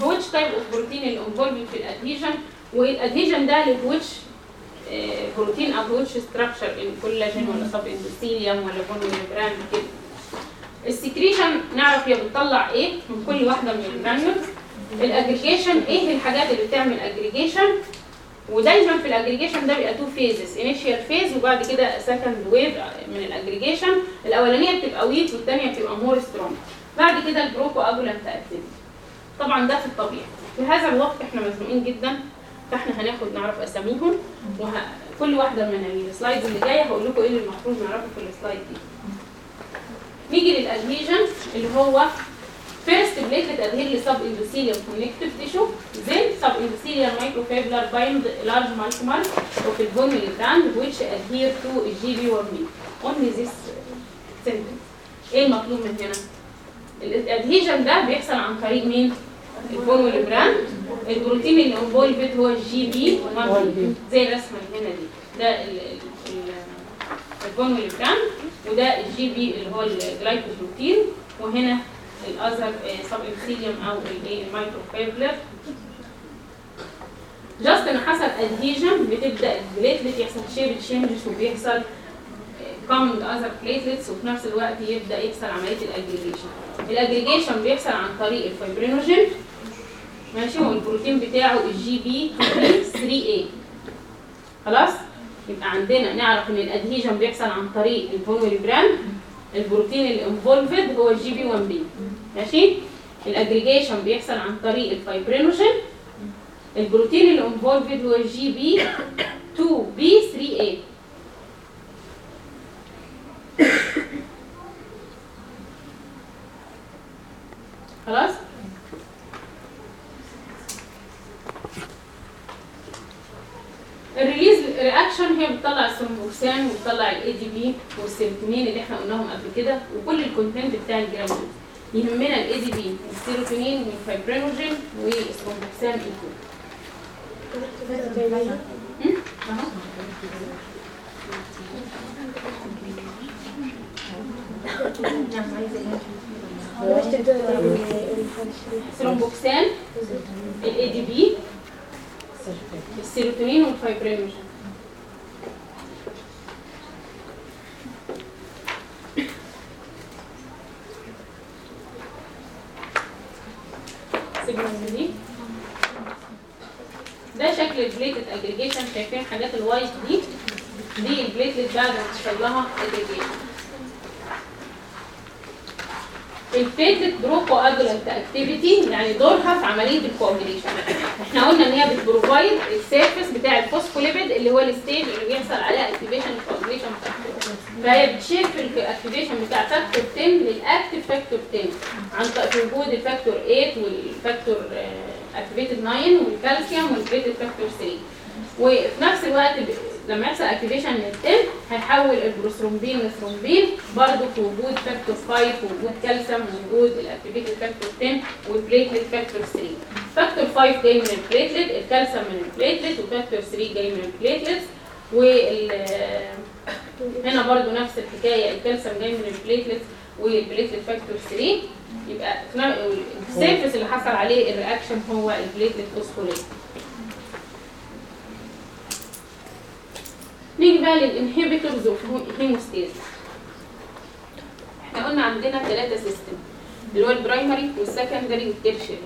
which type of بروتين اللي involved في ال adhesion وال adhesion ده ل which آه، بروتين أو which structure الكولاجين ولا subendothelium ولا von Willebrand كده ال secretion نعرف هي بتطلع إيه من كل واحدة من ال granules ال aggregation إيه الحاجات اللي بتعمل اجريجيشن ودايما في الاجريجيشن ده بيبقى two phases initial phase وبعد كده second wave من الاجريجيشن الأولانية بتبقى weak والثانيه بتبقى more strong بعد كده ال procoagulant activity طبعا ده في الطبيعي. في هذا الوقت إحنا مزنوقين جدا فاحنا هناخد نعرف أساميهم وكل واحدة من ال slides اللي جاية هقول لكم إيه اللي المفروض نعرفه في ال slide دي نيجي لل adhesion اللي هو first platelet adhere ل subendothelium connective tissue then subendothelium microfibrillar bind large multimer of ال von Willebrand which adhere to ال GP 1b only this sentence إيه المطلوب من هنا؟ ال adhesion ده بيحصل عن طريق مين؟ ال von Willebrand البروتين اللي involved هو ال GP 1 b زي الرسمه اللي هنا دي ده ال- ال- ال- ال von Willebrand وده ال GP اللي هو ال glycoprotein وهنا ال other subendothelium أو الايه ال microfibrillar just ان حصل adhesion بتبدا ال platelet يحصل shape changes وبيحصل coming other platelets وفي نفس الوقت يبدا يحصل عمليه الاجريجيشن الاجريجيشن بيحصل عن طريق ال fibrinogen ماشي؟ والبروتين بتاعه ال GP 3 a. خلاص؟ يبقى عندنا نعرف إن ال adhesion بيحصل عن طريق ال von Willebrand البروتين ال involved هو ال GP 1 b ماشي؟ الاجريجيشن بيحصل عن طريق ال fibrinogen البروتين ال involved هو ال GP 2 b 3 a خلاص ال release هي بتطلع السمبوكسان وبتطلع ال ADP وال serotonin اللي إحنا قلناهم قبل كده وكل ال content بتاع الجرامين يهمنا ال ADP وال serotonin وال fibrinogen والسمبوكسان اي اهو ثرومبوكسان ال ADP ال serotonin وال fibrinogen signal دي ده شكل شايفين حاجات ال white دي دي ال platelet بعد ما تحصل لها اجريجيشن ال platelet procoagulant activity يعني دورها في عملية ال coagulation إحنا قلنا إن هي بت provide ال surface بتاع الفوسفوليبيد اللي هو ال stage اللي بيحصل عليه activation ال coagulation factor فهي بت share في ال activation بتاع factor 10 لل active factor 10 عن طريق وجود ال factor 8 وال factor activated 9 والكالسيوم وال platelet factor 3 وفي نفس الوقت لما يحصل activation لل ten هيحول ال prothrombin ل thrombin برضه في وجود factor 5 ووجود كالسيوم ووجود ال activated factor 10 وال platelet factor 3 factor 5 جاي من ال platelet الكالسيوم من ال platelet و factor 3 جاي من ال platelet وال هنا برضو نفس الحكاية الكالسيوم جاي من ال platelet وال platelet factor 3 يبقى ال surface اللي حصل عليه ال reaction هو ال platelet phospholipid نيجي بقى لل inhibitors of إحنا قلنا عندنا ثلاثة system اللي هو البرايمري والسكندري والتيرشري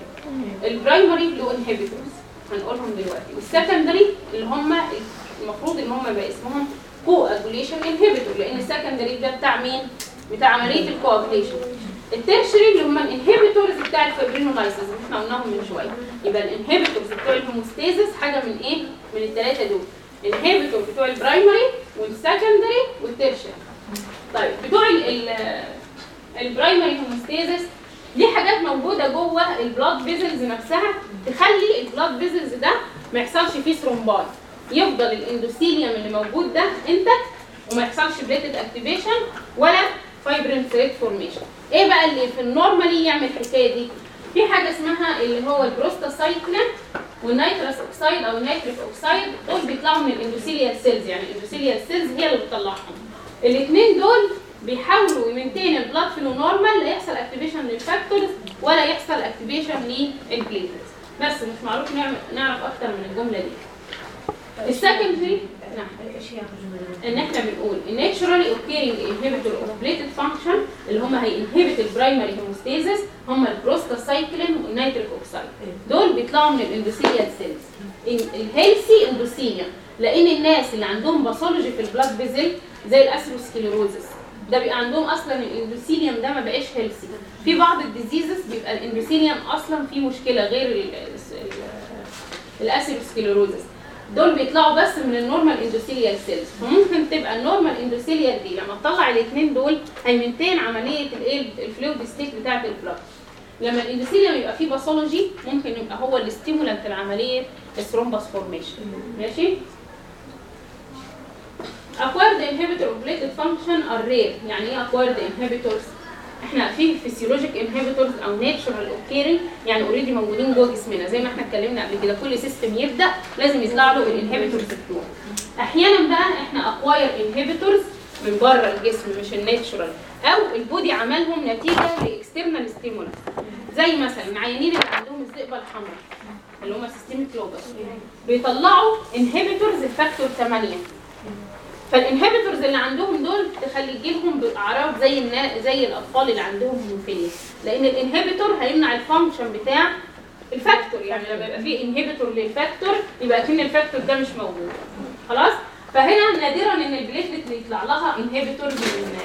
البرايمري له inhibitors هنقولهم دلوقتي. وال secondary اللي هم المفروض إن هم بقى اسمهم coagulation inhibitor لأن ال secondary ده بتاع مين؟ بتاع عملية ال coagulation ال tertiary اللي هم ال inhibitors بتاع ال fibrinolysis اللي إحنا قلناهم من شوية. يبقى ال inhibitors بتوع ال hemostasis حاجة من إيه؟ من الثلاثه دول. ال inhibitor بتوع ال primary وال secondary وال tertiary طيب بتوع ال- ال- ال primary hemostasis دي حاجات موجودة جوه ال blood vessels نفسها تخلي ال blood vessels ده ما يحصلش فيه thrombi يفضل ال endothelium اللي موجود ده intact وما يحصلش platelet activation ولا fibrin thread formation إيه بقى اللي في ال normally يعمل الحكاية دي؟ في حاجة اسمها اللي هو ال prostacyclin وال nitrous oxide أو ال nitric oxide دول بيطلعوا من ال endothelial cells يعني ال endothelial cells هي اللي بتطلعهم. الاثنين دول بيحاولوا ي maintain ال blood flow normal لا يحصل activation لل factors ولا يحصل activation لل platelets بس مش معروف نعرف أكتر من الجملة دي. ال secondary ان إحنا بنقول naturally occurring inhibitor of platelet function اللي هم هي inhibit ال primary hemostasis هم ال prostacyclin وال nitric oxide دول بيطلعوا من ال endothelial cells ال healthy endothelium لأن الناس اللي عندهم pathology في ال blood vessel زي ال atherosclerosis ده بيبقى عندهم أصلا ال endothelium ده ما بقاش healthy في بعض ال diseases بيبقى ال endothelium أصلا فيه مشكلة غير ال- ال- ال atherosclerosis دول بيطلعوا بس من ال normal endothelial cells فممكن تبقى ال normal endothelial دي لما تطلع الاثنين دول هي maintain عملية الايه ال fluid state بتاعه ال blood لما ال endothelium يبقى فيه pathology ممكن يبقى هو ال stimulant لعمليه ال thrombus formation ماشي؟ Inhibitor of platelet function are rare. يعني إيه acquired inhibitors إحنا في physiologic inhibitors أو natural occurring يعني already موجودين جوه جسمنا زي ما إحنا اتكلمنا قبل كده كل system يبدأ لازم يطلع له ال inhibitors بتوعه أحيانا بقى إحنا acquire inhibitors من بره الجسم مش ال natural أو ال body عملهم نتيجة ل external stimulus زي مثلا العيانين اللي عندهم الذئبه الحمراء اللي هم systemic lupus بيطلعوا inhibitors factor 8 فال inhibitors اللي عندهم دول تخلي يجيلهم باعراض زي النا... زي الأطفال اللي عندهم هيموفيليا لأن ال inhibitor هيمنع ال function بتاع ال factor. يعني لما يبقى في inhibitor لل factor يبقى اكن ال factor ده مش موجود. خلاص؟ فهنا نادرا إن ال platelet يطلع لها inhibitor من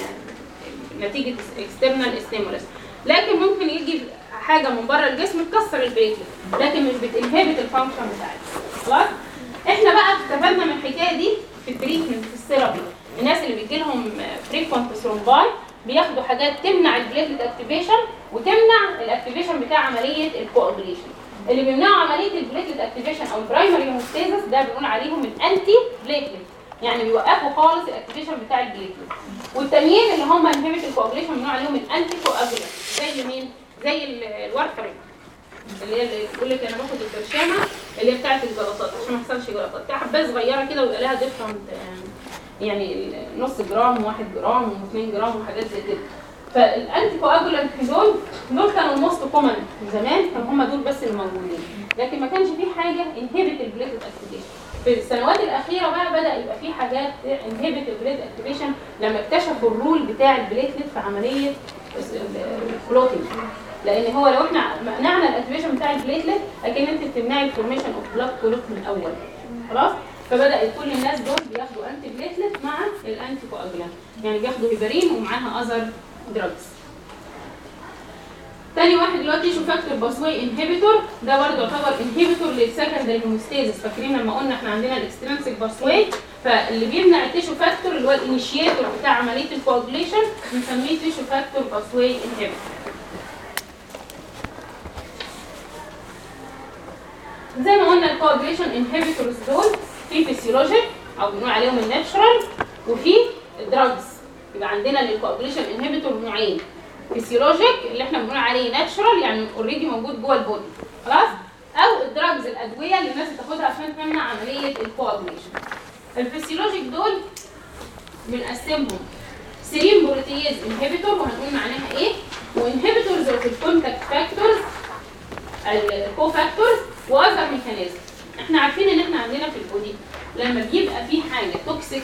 نتيجة external stimulus لكن ممكن يجي حاجة من بره الجسم تكسر ال platelet لكن مش بت inhibit ال function بتاعتها. خلاص؟ إحنا بقى استفدنا من الحكاية دي. في ال treatment في ال therapy الناس اللي بيجي لهم frequent thrombi بياخدوا حاجات تمنع ال platelet activation وتمنع ال activation بتاع عملية ال coagulation اللي بيمنعوا عملية ال platelet activation أو ال primary hemostasis ده بنقول عليهم ال antiplatelet يعني بيوقفوا خالص ال activation بتاع ال platelet والتانيين اللي هم inhibit ال coagulation بنقول عليهم ال anticoagulant زي مين؟ زي ال- ال warfarin اللي هي بيقول لك أنا باخد البرشامه اللي هي بتاعت الجلطات عشان ما يحصلش جلطات. بتاع حبايه صغيرة كده ويبقى لها different يعني نص جرام وواحد جرام واثنين جرام وحاجات زي كده. فال anticoagulant دول دول كانوا ال most common زمان كانوا هم دول بس اللي موجودين لكن ما كانش في حاجة inhibit ال platelet activation في السنوات الأخيرة بقى بدأ يبقى في حاجات inhibit ال platelet activation لما اكتشفوا ال role بتاع ال platelet في عملية ال clotting لأن هو لو إحنا منعنا ال activation بتاع ال platelet اكن انت بتمنعي ال formation of blood clot من الأول. خلاص؟ فبدات كل الناس دول بياخدوا antiplatelet مع ال anticoagulant يعني بياخدوا هيبرين ومعاها other drugs تاني واحد اللي هو tissue factor pathway inhibitor ده برضه يعتبر inhibitor لل secondary hemostasis فاكرين لما قلنا إحنا عندنا ال extrinsic pathway فاللي بيمنع ال tissue factor اللي هو ال initiator بتاع عملية ال coagulation بنسميه tissue factor pathway inhibitor زي ما قلنا ال coagulation inhibitors دول في physiologic أو بنقول عليهم ال natural وفي drugs يبقى عندنا لل coagulation inhibitor نوعين. physiologic اللي إحنا بنقول عليه natural يعني already موجود جوه ال body خلاص؟ أو ال drugs الأدوية اللي الناس بتاخدها عشان تمنع عملية ال coagulation ال physiologic دول بنقسمهم. serine protease inhibitor وهنقول معناها إيه؟ و inhibitors of ال contact factors ال cofactors و other mechanism إحنا عارفين إن إحنا عندنا في ال body لما بيبقى في حاجة toxic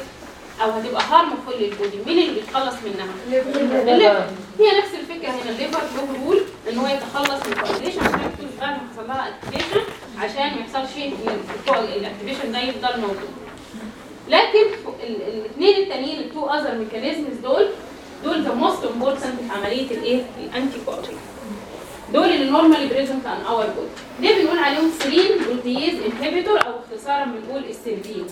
أو هتبقى harmful لل body مين اللي بيتخلص منها؟ ال liver. هي نفس الفكرة هنا. ال liver له role إن هو يتخلص من ال coagulation factors بعد ما حصل لها activation عشان ما يحصلش ال activation ده يفضل موجود. لكن الاثنين التانيين ال two other mechanisms دول دول the most important في عملية الايه ال anticoagulation دول اللي normally present in our body ده بنقول عليهم serine protease inhibitor أو اختصارا بنقول ال serpins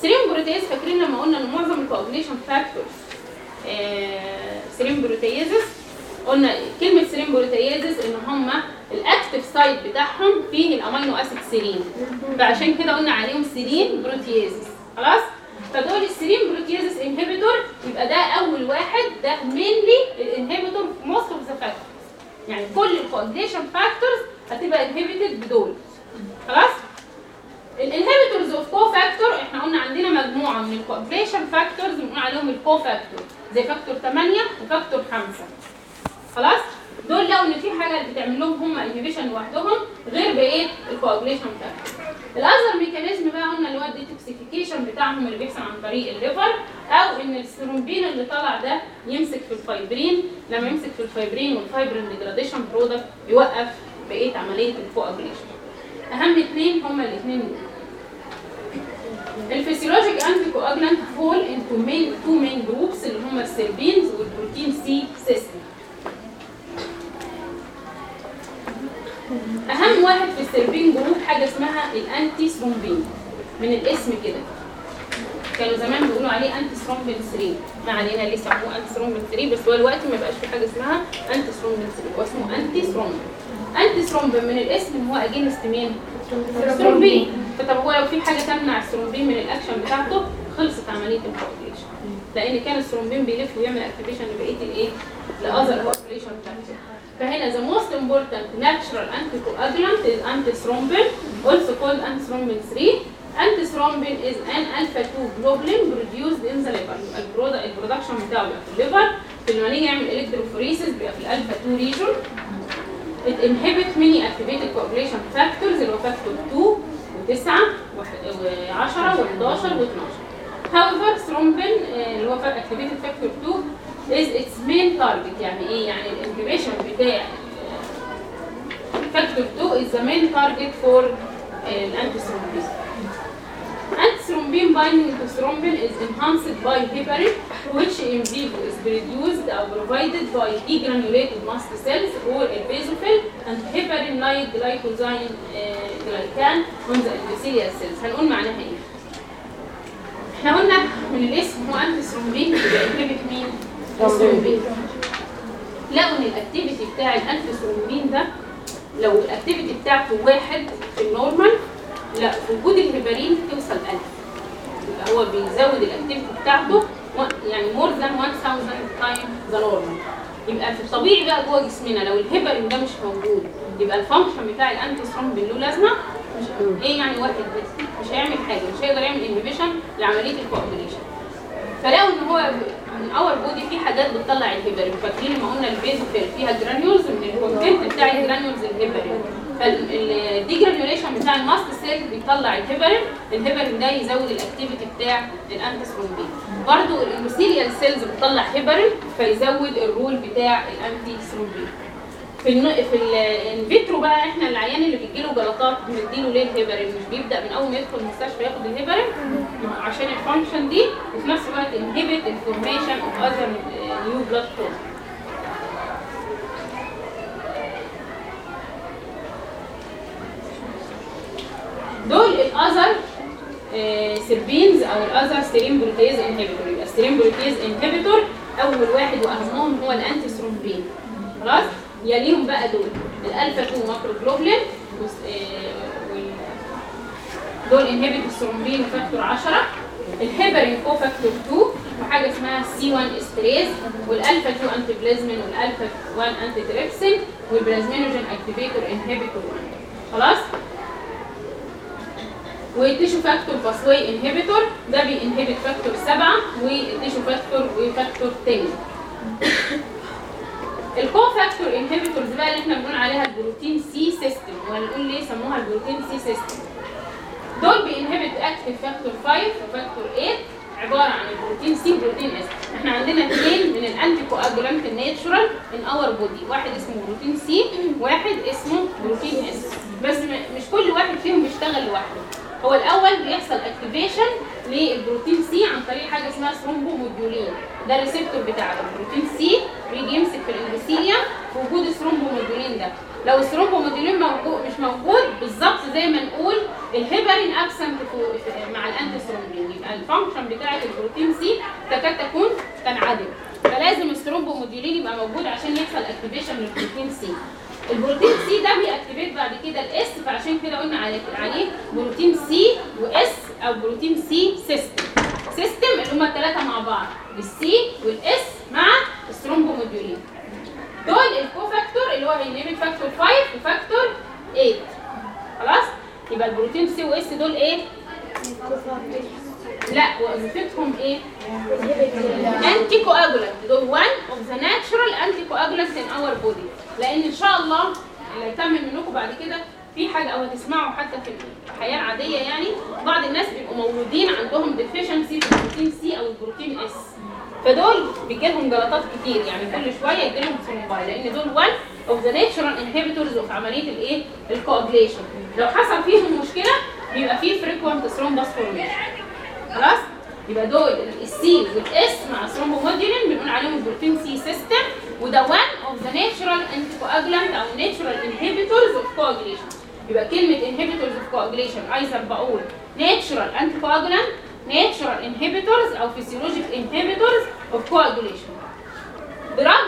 serine protease فاكرين لما قلنا إن معظم ال coagulation factors serine proteases قلنا كلمة serine proteases إن هم ال active site بتاعهم فيه ال amino acid serine فعشان كده قلنا عليهم serine proteases خلاص؟ فدول ال serine proteases inhibitor يبقى ده أول واحد ده mainly ال inhibitor most of the factors يعني كل ال coagulation factors هتبقى inhibited بدول. خلاص؟ ال inhibitors of cofactor إحنا قلنا عندنا مجموعة من ال coagulation factors بنقول عليهم ال cofactor زي factor 8 و factor 5 خلاص؟ دول لقوا إن في حاجة بتعمل لهم هم inhibition لوحدهم غير بقية ال coagulation factor ال other mechanism بقى قلنا اللي هو ال detoxification بتاعهم اللي بيحصل عن طريق ال liver أو إن السيرومبين اللي طلع ده يمسك في الفايبرين لما يمسك في ال fibrin وال fibrin degradation product يوقف بقية عملية ال coagulation أهم اثنين هما الاثنين ال physiologic anticoagulant fall into main two main groups اللي هما ال serpins وال protein C system أهم واحد في ال serpin group حاجة اسمها ال antithrombin من الاسم كده. كانوا زمان بيقولوا عليه antithrombin 3 ما علينا ليه سموه antithrombin 3 بس هو الوقت ما بقاش في حاجة اسمها antithrombin 3 هو اسمه antithrombin antithrombin من الاسم هو against مين؟ الثرومبين فطب هو لو في حاجة تمنع الثرومبين من الأكشن بتاعته خلصت عملية ال coagulation لأن كان الثرومبين بيلف ويعمل activation لبقية الإيه؟ ل other coagulation factor فهنا the most important natural anticoagulant is antithrombin also called antithrombin 3 antithrombin is an alpha 2 globulin produced in the liver ال production بتاعه في ال liver لما نيجي نعمل electrophoresis بيبقى في الالفا 2 region it inhibit many activated coagulation factors اللي هو فاكتور 2 و9 و10 و11 و12 however thrombin آه، اللي هو activated factor 2 is its main target يعني إيه يعني الانهبيشن بتاع فاكتور 2 is the main target for الانتيثرومبين Antithrombin binding to thrombin is enhanced by heparin, which in vivo is produced or provided by degranulated mast cells or a basophil and heparin-like glycosamine uh, glycan on the endothelial cells. هنقول معناها إيه؟ إحنا قلنا من الاسم هو antithrombin يبقى inhibit مين؟ الثرومبين. لقوا ان ال activity بتاع ال antithrombin ده؟ لو ال activity بتاعته واحد في ال normal لا في وجود الهيبارين توصل 1000 يبقى هو بيزود ال activity بتاعته يعني more than 1000 time the normal يبقى في الطبيعي بقى جوه جسمنا لو الهيبارين ده مش موجود يبقى ال function بتاع ال antithrombin له لازمة. مش إيه يعني واحد بس مش هيعمل حاجة مش هيقدر يعمل inhibition لعملية ال coagulation فلقوا إن هو من our body في حاجات بتطلع الهيبرين فاكرين لما قلنا ال basophil فيها granules من ال content بتاع ال granules ال heparin فال degranulation بتاع ال mast cell بيطلع ال heparin ال heparin ده يزود ال activity بتاع ال antithrombin برضو ال endothelial cells بتطلع هيبرين فيزود ال role بتاع ال antithrombin في الن... في ال in vitro بقى إحنا العيان اللي بيجي له جلطات بنديله ليه الهيبرين مش بيبدأ من أول ما يدخل المستشفى ياخد الهيبرين عشان ال function دي وفي نفس الوقت inhibit ال formation of other new blood flow دول ال other serpins أو ال other serine protease inhibitor يبقى ال serine protease inhibitor أول واحد وأهمهم هو ال antithrombin خلاص؟ يليهم بقى دول. الألفا 2 macroglobulin دول inhibit ال thrombin factor 10 ال heparin cofactor 2 وحاجة اسمها C1 esterase وال alpha 2 antiplasmin وال alpha 1 antitrypsin وال plasminogen activator inhibitor 1 خلاص؟ وال tissue factor pathway inhibitor ده بي inhibit factor 7 وال tissue factor و factor 10 ال cofactor inhibitors بقى اللي إحنا بنقول عليها ال protein C system وهنقول ليه سموها ال protein C system دول بي inhibit active factor 5 و factor 8 عبارة عن ال protein C و protein S إحنا عندنا اثنين من ال anticoagulant ال natural in our body واحد اسمه protein C واحد اسمه protein S بس مش كل واحد فيهم بيشتغل لوحده. هو الأول بيحصل activation لل protein C عن طريق حاجة اسمها thrombomodulin ده ال receptor بتاع ال protein C بيجي يمسك في ال endothelium في وجود ال thrombomodulin ده. لو ال thrombomodulin موجود مش موجود بالظبط زي ما نقول ال heparin absent مع ال antithrombin يبقى ال function بتاعه ال protein C تكاد تكون تنعدم. فلازم ال thrombomodulin يبقى موجود عشان يحصل activation لل protein C ال protein C ده بي activate بعد كده ال S فعشان كده قلنا عليه protein C و S أو protein C system system اللي هما الثلاثه مع بعض ال C وال S مع ال thrombomodulin دول ال cofactor اللي هو هي inhibit factor 5 و factor 8 خلاص؟ يبقى ال protein C و S دول إيه؟ لا وظيفتهم إيه؟ anticoagulant دول one of the natural anticoagulants in our body. لأن ان شاء الله اللي هيكمل منكم بعد كده في حاجة أو هتسمعوا حتى في الحياة العادية يعني بعض الناس بيبقوا مولودين عندهم deficiency في ال protein C أو ال protein S فدول بيجي لهم جلطات كتير يعني كل شوية يجي لهم thrombi لأن دول one of the natural inhibitors of عملية الإيه؟ الكواجليشن لو حصل فيهم مشكلة بيبقى فيه frequent thrombus formation. خلاص؟ يبقى دول السي والاس مع ثرومبوموديولين بنقول عليهم البروتين سي سيستم وده one of the natural anticoagulant أو natural inhibitors of coagulation يبقى كلمة inhibitors of coagulation either بقول natural anticoagulant natural inhibitors أو physiologic inhibitors of coagulation drug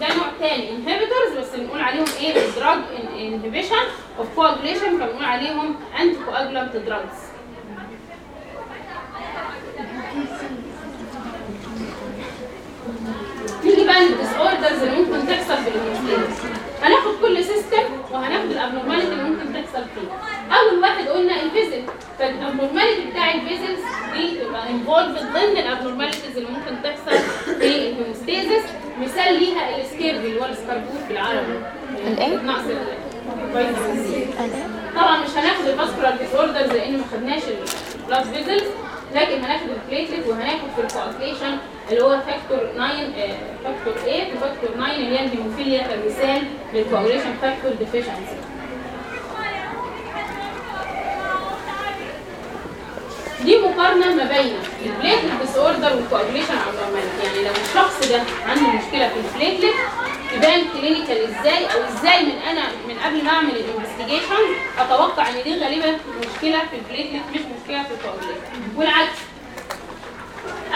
ده نوع تاني inhibitors بس بنقول عليهم إيه drug inhibition of coagulation فبنقول عليهم drugs نيجي بقى بقى ال disorders اللي ممكن تحصل في ال hemostasis هناخد كل system وهناخد ال abnormality اللي ممكن تحصل فيه. أول واحد قلنا ال vessel فال abnormality بتاع ال vessels دي تبقى involved ضمن ال abnormalities اللي ممكن تحصل في ال hemostasis مثال ليها ال scurvy اللي هو الاسقربوط بالعربي. الإيه؟ نقص طبعا مش هناخد ال vascular disorders لأن ما خدناش ال blood vessels لكن هناخد ال platelet وهناخد في ال coagulation اللي هو factor 9 آه، factor 8 و factor 9 اللي هي الهيموفيليا كمثال لل coagulation factor deficiency دي مقارنة ما بين ال platelet disorder وال coagulation abnormality يعني لو الشخص ده عنده مشكلة في ال platelet تبان clinical إزاي أو إزاي من أنا من قبل ما أعمل ال investigation أتوقع إن دي غالبا مشكلة في ال platelet مش مشكلة في ال coagulation والعكس.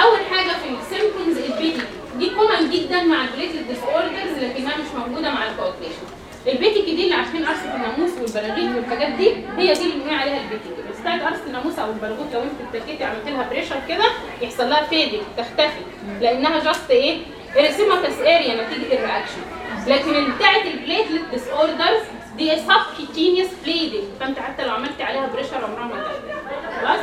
أول حاجة في ال symptoms ال petechiae دي common جدا مع ال platelet disorders لكنها مش موجودة مع ال coagulation ال petechiae دي اللي عارفين قرصه الناموس والبراغيث والحاجات دي هي دي اللي بنقول عليها ال petechiae بس بتاعت قرصه الناموس أو البراغوث لو أنت اتكيتي عملت لها pressure كده يحصل لها fading تختفي لأنها just إيه؟ erythematous area نتيجة ال reaction لكن بتاعت ال platelet disorders دي subcutaneous bleeding فأنت حتى لو عملت عليها pressure عمرها ما تختفي خلاص؟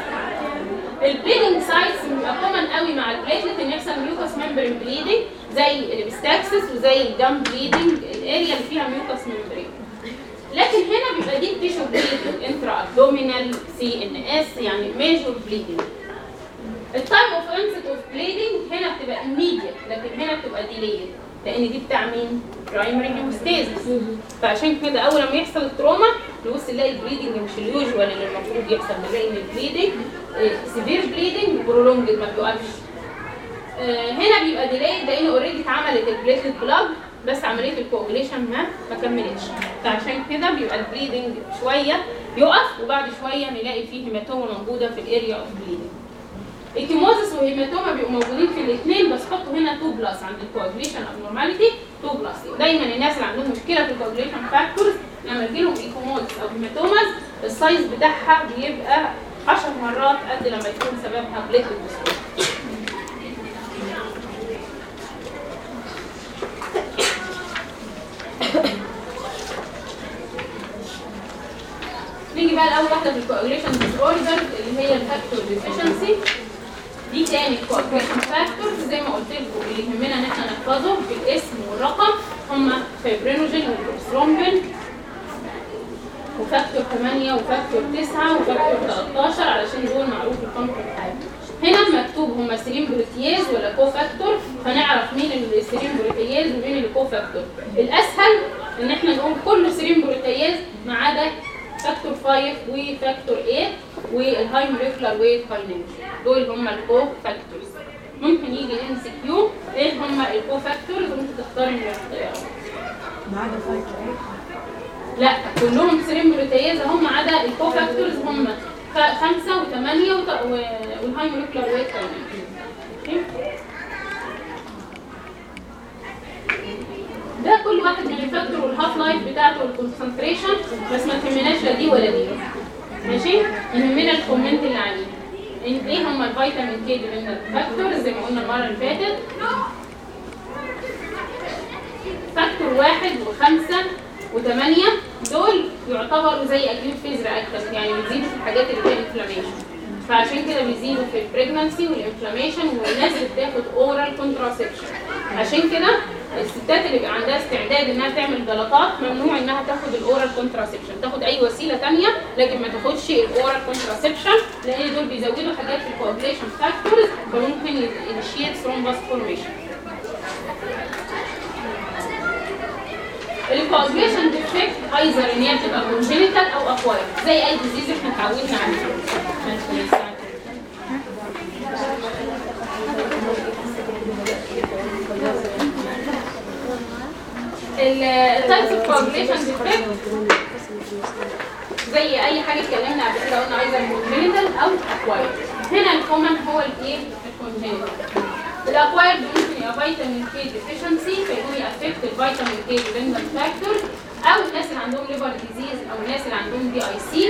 ال bleeding sites بيبقى common قوي مع ال platelet إن يحصل mucous membrane bleeding زي ال epistaxis وزي ال gum bleeding ال area اللي فيها mucous membrane لكن هنا بيبقى deep tissue bleeding intra-abdominal CNS يعني major bleeding ال time of onset of bleeding هنا بتبقى immediate لكن هنا بتبقى delayed. لأن دي بتاع مين؟ primary hemostasis فعشان كده أول ما يحصل ال trauma نبص نلاقي ال bleeding مش ال usual اللي المفروض يحصل بنلاقي إن ال bleeding severe bleeding prolonged ما بيوقفش آه، هنا بيبقى delayed لأن already اتعملت ال platelet plug بس عملية ال coagulation ما ما كملتش. فعشان كده بيبقى ال bleeding شوية يقف وبعد شوية نلاقي فيه hematoma موجودة في ال area of bleeding ال ecchymosis و hematoma بيبقوا موجودين في الاثنين بس حطوا هنا 2 plus عند ال coagulation abnormality 2 plus دايما الناس اللي عندهم مشكلة في ال coagulation factors لما يجي لهم ecchymosis أو hematomas ال size بتاعها بيبقى 10 مرات قد لما يكون سببها disorder نيجي بقى لأول واحدة في ال coagulation disorder اللي هي ال factor deficiency دي تاني coagulation factors زي ما قلت لكم اللي يهمنا إن إحنا نحفظهم بالاسم والرقم هما فيبرينوجين والبروسترومبين وفاكتور 8 وفاكتور 9 وفاكتور 13 علشان دول معروف ال function بتاعهم هنا مكتوب هما serine protease ولا cofactor فنعرف مين ال serine protease ومين ال cofactor الأسهل إن إحنا نقول كله serine protease ما عدا factor 5 و factor 8 وال high molecular weight kininogen دول هما ال cofactors ممكن يجي MCQ إيه هما ال cofactors وانت تختاري من الاختيارات. ما عدا factor لا كلهم serine protease هم عدا ال cofactors هم ف- خمسة وثمانية وت- و- وال high molecular weight كمان ده كل واحد من ال factor وال half life بتاعته وال concentration بس ما تهمناش لا دي ولا دي. ماشي؟ يهمنا ال comment اللي عليه. إن- إيه هم ال vitamin K dependent factors زي ما قلنا المرة اللي فاتت؟ factor واحد وخمسة وثمانية دول يعتبروا زي acute phase reactant يعني بيزيدوا في الحاجات اللي فيها inflammation فعشان كده بيزيدوا في ال pregnancy وال inflammation والناس اللي بتاخد oral contraception عشان كده الستات اللي بيبقى عندها استعداد إنها تعمل جلطات ممنوع إنها تاخد ال oral contraception تاخد أي وسيلة ثانية لكن ما تاخدش ال oral contraception لأن دول بيزودوا حاجات في ال coagulation factors فممكن initiate thrombus formation ال coagulation defect either إن هي بتبقى congenital أو acquired زي أي disease إحنا اتعودنا عليه. ماشي، ال types of coagulation defect زي أي حاجة اتكلمنا قبل كده قلنا either congenital أو acquired هنا ال common هو الإيه؟ ال congenital ال acquired ممكن يبقى vitamin K deficiency فيكون ي affect ال vitamin K dependent factor أو الناس اللي عندهم liver disease أو الناس اللي عندهم DIC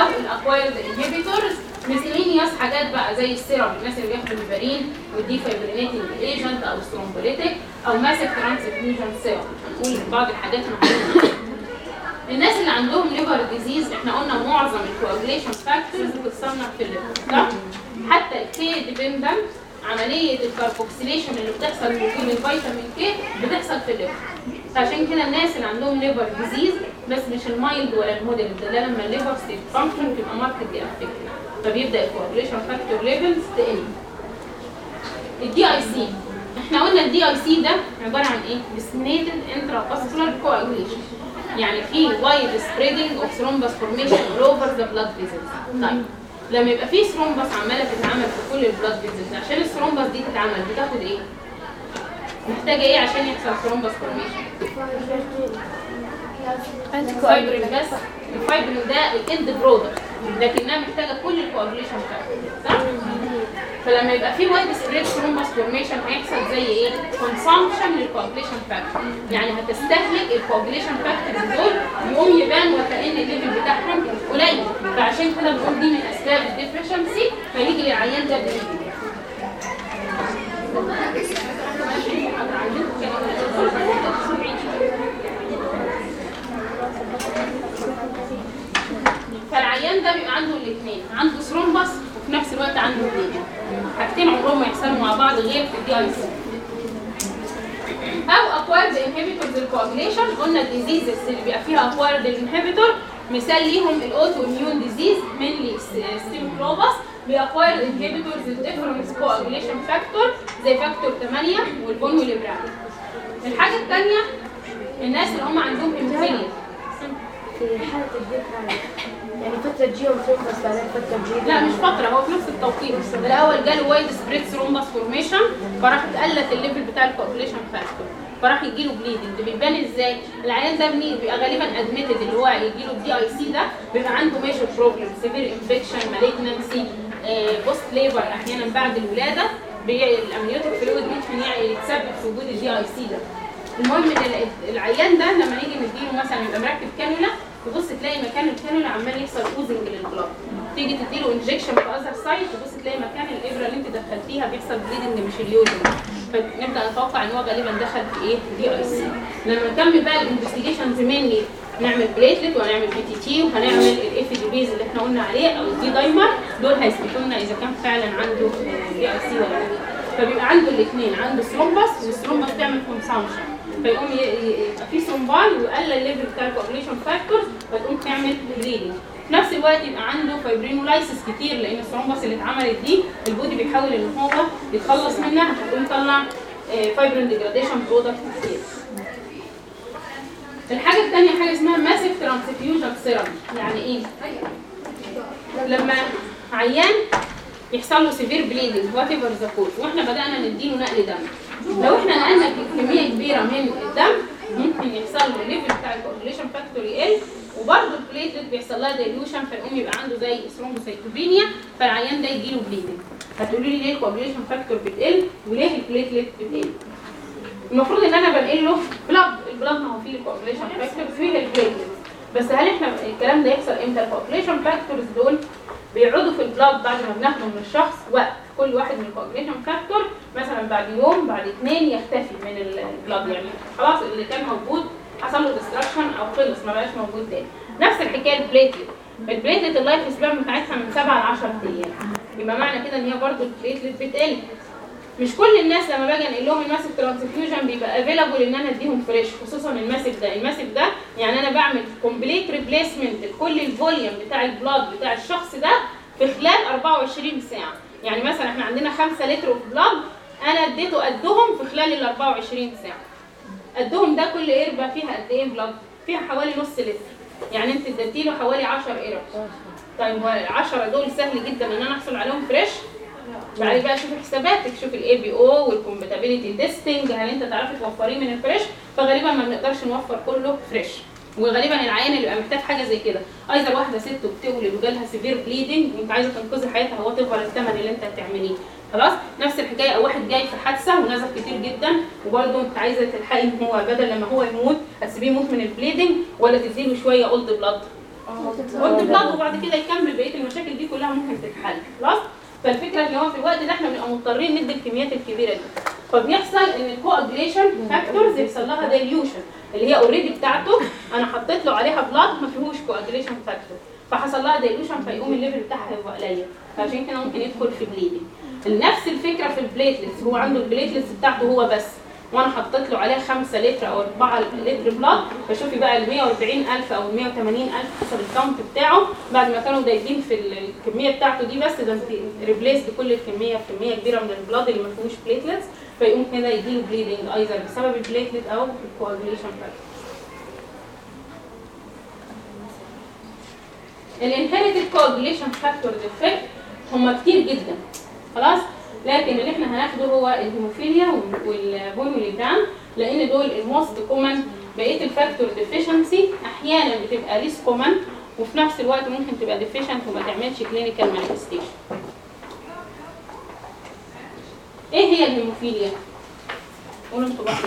أو ال acquired inhibitors مثلين spontaneous حاجات بقى زي السيرم الناس اللي بياخدوا البرين ودي فايبرينيتنج ايجنت أو سترومبوليتيك أو ماسك ترانسفيوجن سيرم هنقول بعض الحاجات الناس اللي عندهم ليفر ديزيز إحنا قلنا معظم الكواجليشن فاكتورز بتتصنع في الليفر صح؟ حتى الكي ديبندنت عملية الكاربوكسيليشن اللي بتحصل من الفيتامين كي بتحصل في الليفر. فعشان كده الناس اللي عندهم ليفر ديزيز بس مش المايلد ولا الموديل ده لما الليفر ستيت فانكشن بتبقى ماركت دي افكت فبيبدأ ال coagulation factor levels تقل ال DIC إحنا قلنا ال DIC ده عبارة عن إيه؟ disseminated intravascular coagulation. يعني في wide of thrombus formation all over the blood vessels. طيب. لما يبقى في thrombus عمالة تتعمل في كل ال blood vessels عشان ال thrombus دي تتعمل بتاخد إيه؟ محتاجة إيه عشان يحصل thrombus formation؟ الفايبرين بس الفايبرين ده ال end product لكنها محتاجة كل ال coagulation factor صح؟ فلما يبقى في widespread thrombus formation هيحصل زي إيه؟ consumption لل coagulation factor يعني هتستهلك ال coagulation factors دول يقوم يبان وكأن ال level بتاعهم قليل. فعشان كده بنقول دي من أسباب ال deficiency فيجي للعيان ده bleeding فالعيان ده بيبقى عنده الاثنين عنده ثرومبس وفي نفس الوقت عنده بليدنج حاجتين عمرهم ما يحصلوا مع بعض غير في الدي آي سي. أو اكوارد انهبيتورز الكواجليشن قلنا الديزيزز اللي بيبقى فيها اكوارد الانهبيتور مثال ليهم الاوتو اميون ديزيز مينلي ستيموكلوبس بيأكواير انهبيتورز الديفرنس كواجليشن فاكتور زي فاكتور 8 والبون والابرام الحاجة الثانية الناس اللي هم عندهم هيموفيليا في الجيل هذا يعني فترة جيهم thrombus بعدين فترة جيل لا مش فترة هو في نفس التوقيت. الأول جاله widespread thrombus formation فراحت قلت ال level بتاع ال coagulation factor فراح يجي له bleeding بيبان إزاي؟ العيان ده بيبقى غالبا admitted اللي هو يجي له ال DIC ده بيبقى عنده major problem severe infection malignancy post labor أحيانا بعد الولادة. ال amniotic fluid ممكن يعني يتسبب في وجود ال DIC ده. المهم إن ال- العيان ده لما نيجي نديله مثلا يبقى مركب كانولا تبص تلاقي مكان الكانولا عمال يحصل oozing لل blood. تيجي تديله injection في other site تبص تلاقي مكان الابرة اللي انت دخلتيها بيحصل bleeding مش ال oozing فنبدأ نتوقع إن هو غالبا دخل في إيه؟ DIC لما نكمل بقى ال investigations mainly نعمل platelet وهنعمل PTT وهنعمل ال FDPs اللي إحنا قلنا عليه أو ال D-dimer دول هيثبتوا لنا إذا كان فعلا عنده DIC ولا لأ. فبيبقى عنده الاثنين عنده thrombus وال thrombus بتعمل consumption فيقوم يبقى في thrombi ويقلل ال level بتاع ال coagulation factors فتقوم تعمل bleeding في نفس الوقت يبقى عنده fibrinolysis كتير لأن ال thrombus اللي اتعملت دي ال body بيحاول إن هو يتخلص منها فتقوم يطلع fibrin degradation product كتير. الحاجة الثانية حاجة اسمها massive transfusion syndrome يعني إيه؟ لما عيان يحصل له severe bleeding whatever the وإحنا بدأنا نديله نقل دم. لو إحنا نقلنا كمية كبيرة من الدم ممكن يحصل له ال level بتاع ال coagulation factor يقل وبرضه ال platelet بيحصل لها dilution فيقوم يبقى عنده زي thrombocytopenia فالعيان ده يجي له bleeding هتقولي لي ليه ال coagulation factor بتقل وليه ال platelet بتقل؟ المفروض إن أنا بنقل له blood ال blood ما هو فيه ال coagulation factor فيه ال platelet بس هل إحنا الكلام ده يحصل إمتى؟ ال coagulation factors دول بيقعدوا في ال blood بعد ما بناخده من الشخص وقت. كل واحد من ال coagulation factor مثلا بعد يوم بعد اثنين يختفي من ال blood. يعني خلاص اللي كان موجود حصل له destruction أو خلص ما بقاش موجود تاني. نفس الحكاية ال platelet ال platelet ال life span بتاعتها من 7 ل 10 أيام يبقى معنى كده إن هي برضه ال platelet بتقل. مش كل الناس لما باجي انقل لهم ال massive transfusion بيبقى available إن أنا أديهم fresh خصوصا ال massive ده. ال massive ده يعني أنا بعمل complete replacement لكل ال volume بتاع ال blood بتاع الشخص ده في خلال 24 ساعة. يعني مثلا إحنا عندنا 5 لتر of blood أنا أديته قدهم في خلال ال 24 ساعة. قدهم ده كل قربه فيها قد إيه blood فيها حوالي نص لتر. يعني أنت اديتي له حوالي 10 قرب طيب هو ال 10 دول سهل جدا إن أنا أحصل عليهم fresh تعالي بقى شوفي حساباتك شوفي ال ABO وال compatibility testing هل أنت تعرفي توفريه من ال fresh فغالبا ما بنقدرش نوفر كله fresh وغالبا العيان اللي بيبقى محتاج حاجة زي كده. أيضا واحدة ست بتولد وجالها severe bleeding وأنت عايزة تنقذي حياتها هو تقبل الثمن اللي أنت هتعمليه. خلاص؟ نفس الحكاية أو واحد جاي في حادثة ونزف كتير جدا وبرده أنت عايزة تلحقي إن هو بدل لما هو يموت هتسيبيه يموت من ال bleeding ولا تديله شوية old blood قلت blood وبعد كده يكمل بقية المشاكل دي كلها ممكن تتحل. خلاص؟ فالفكرة إن هو في الوقت ده إحنا بنبقى مضطرين ندي الكميات الكبيرة دي. فبيحصل إن ال coagulation factors يحصل لها dilution اللي هي already بتاعته أنا حطيت له عليها blood ما فيهوش coagulation factor فحصل لها dilution فيقوم ال level بتاعها هيبقى قليل. فعشان كده ممكن يدخل في bleeding نفس الفكرة في ال platelets هو عنده ال platelets بتاعته هو بس. وأنا حطيت له عليها 5 لتر أو 4 لتر blood فشوفي بقى ال 140000 أو ال 180000 حسب ال count بتاعه. بعد ما كانوا دايبين في ال- الكمية بتاعته دي بس ده replace بكل الكمية بكميه كبيرة من ال blood اللي ما فيهوش platelets فيقوم كده يجيله bleeding either بسبب ال platelet أو ال coagulation factor ال inherited coagulation factor defect هم كتير جدا. خلاص؟ لكن اللي إحنا هناخده هو ال hemophilia وال von Willebrand لأن دول ال most common بقية ال factor deficiency أحيانا بتبقى less common وفي نفس الوقت ممكن تبقى deficient وما تعملش clinical manifestation إيه هي الهيموفيليا؟ قولوا أنتوا بقى.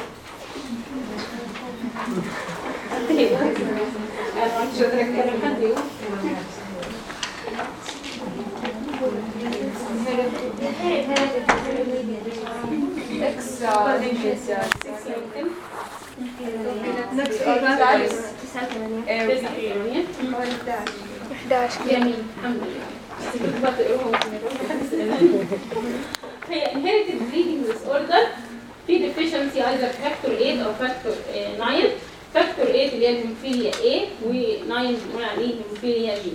أنا مش قادره اتكلم حد يقول. X uh, is uh, next تسعة area. ثمانية 11 جميل الحمد لله inherited bleeding disorder في deficiency either factor 8 أو factor آه، 9 factor 8 اللي هي ال hemophilia A و9 بنقول عليه hemophilia B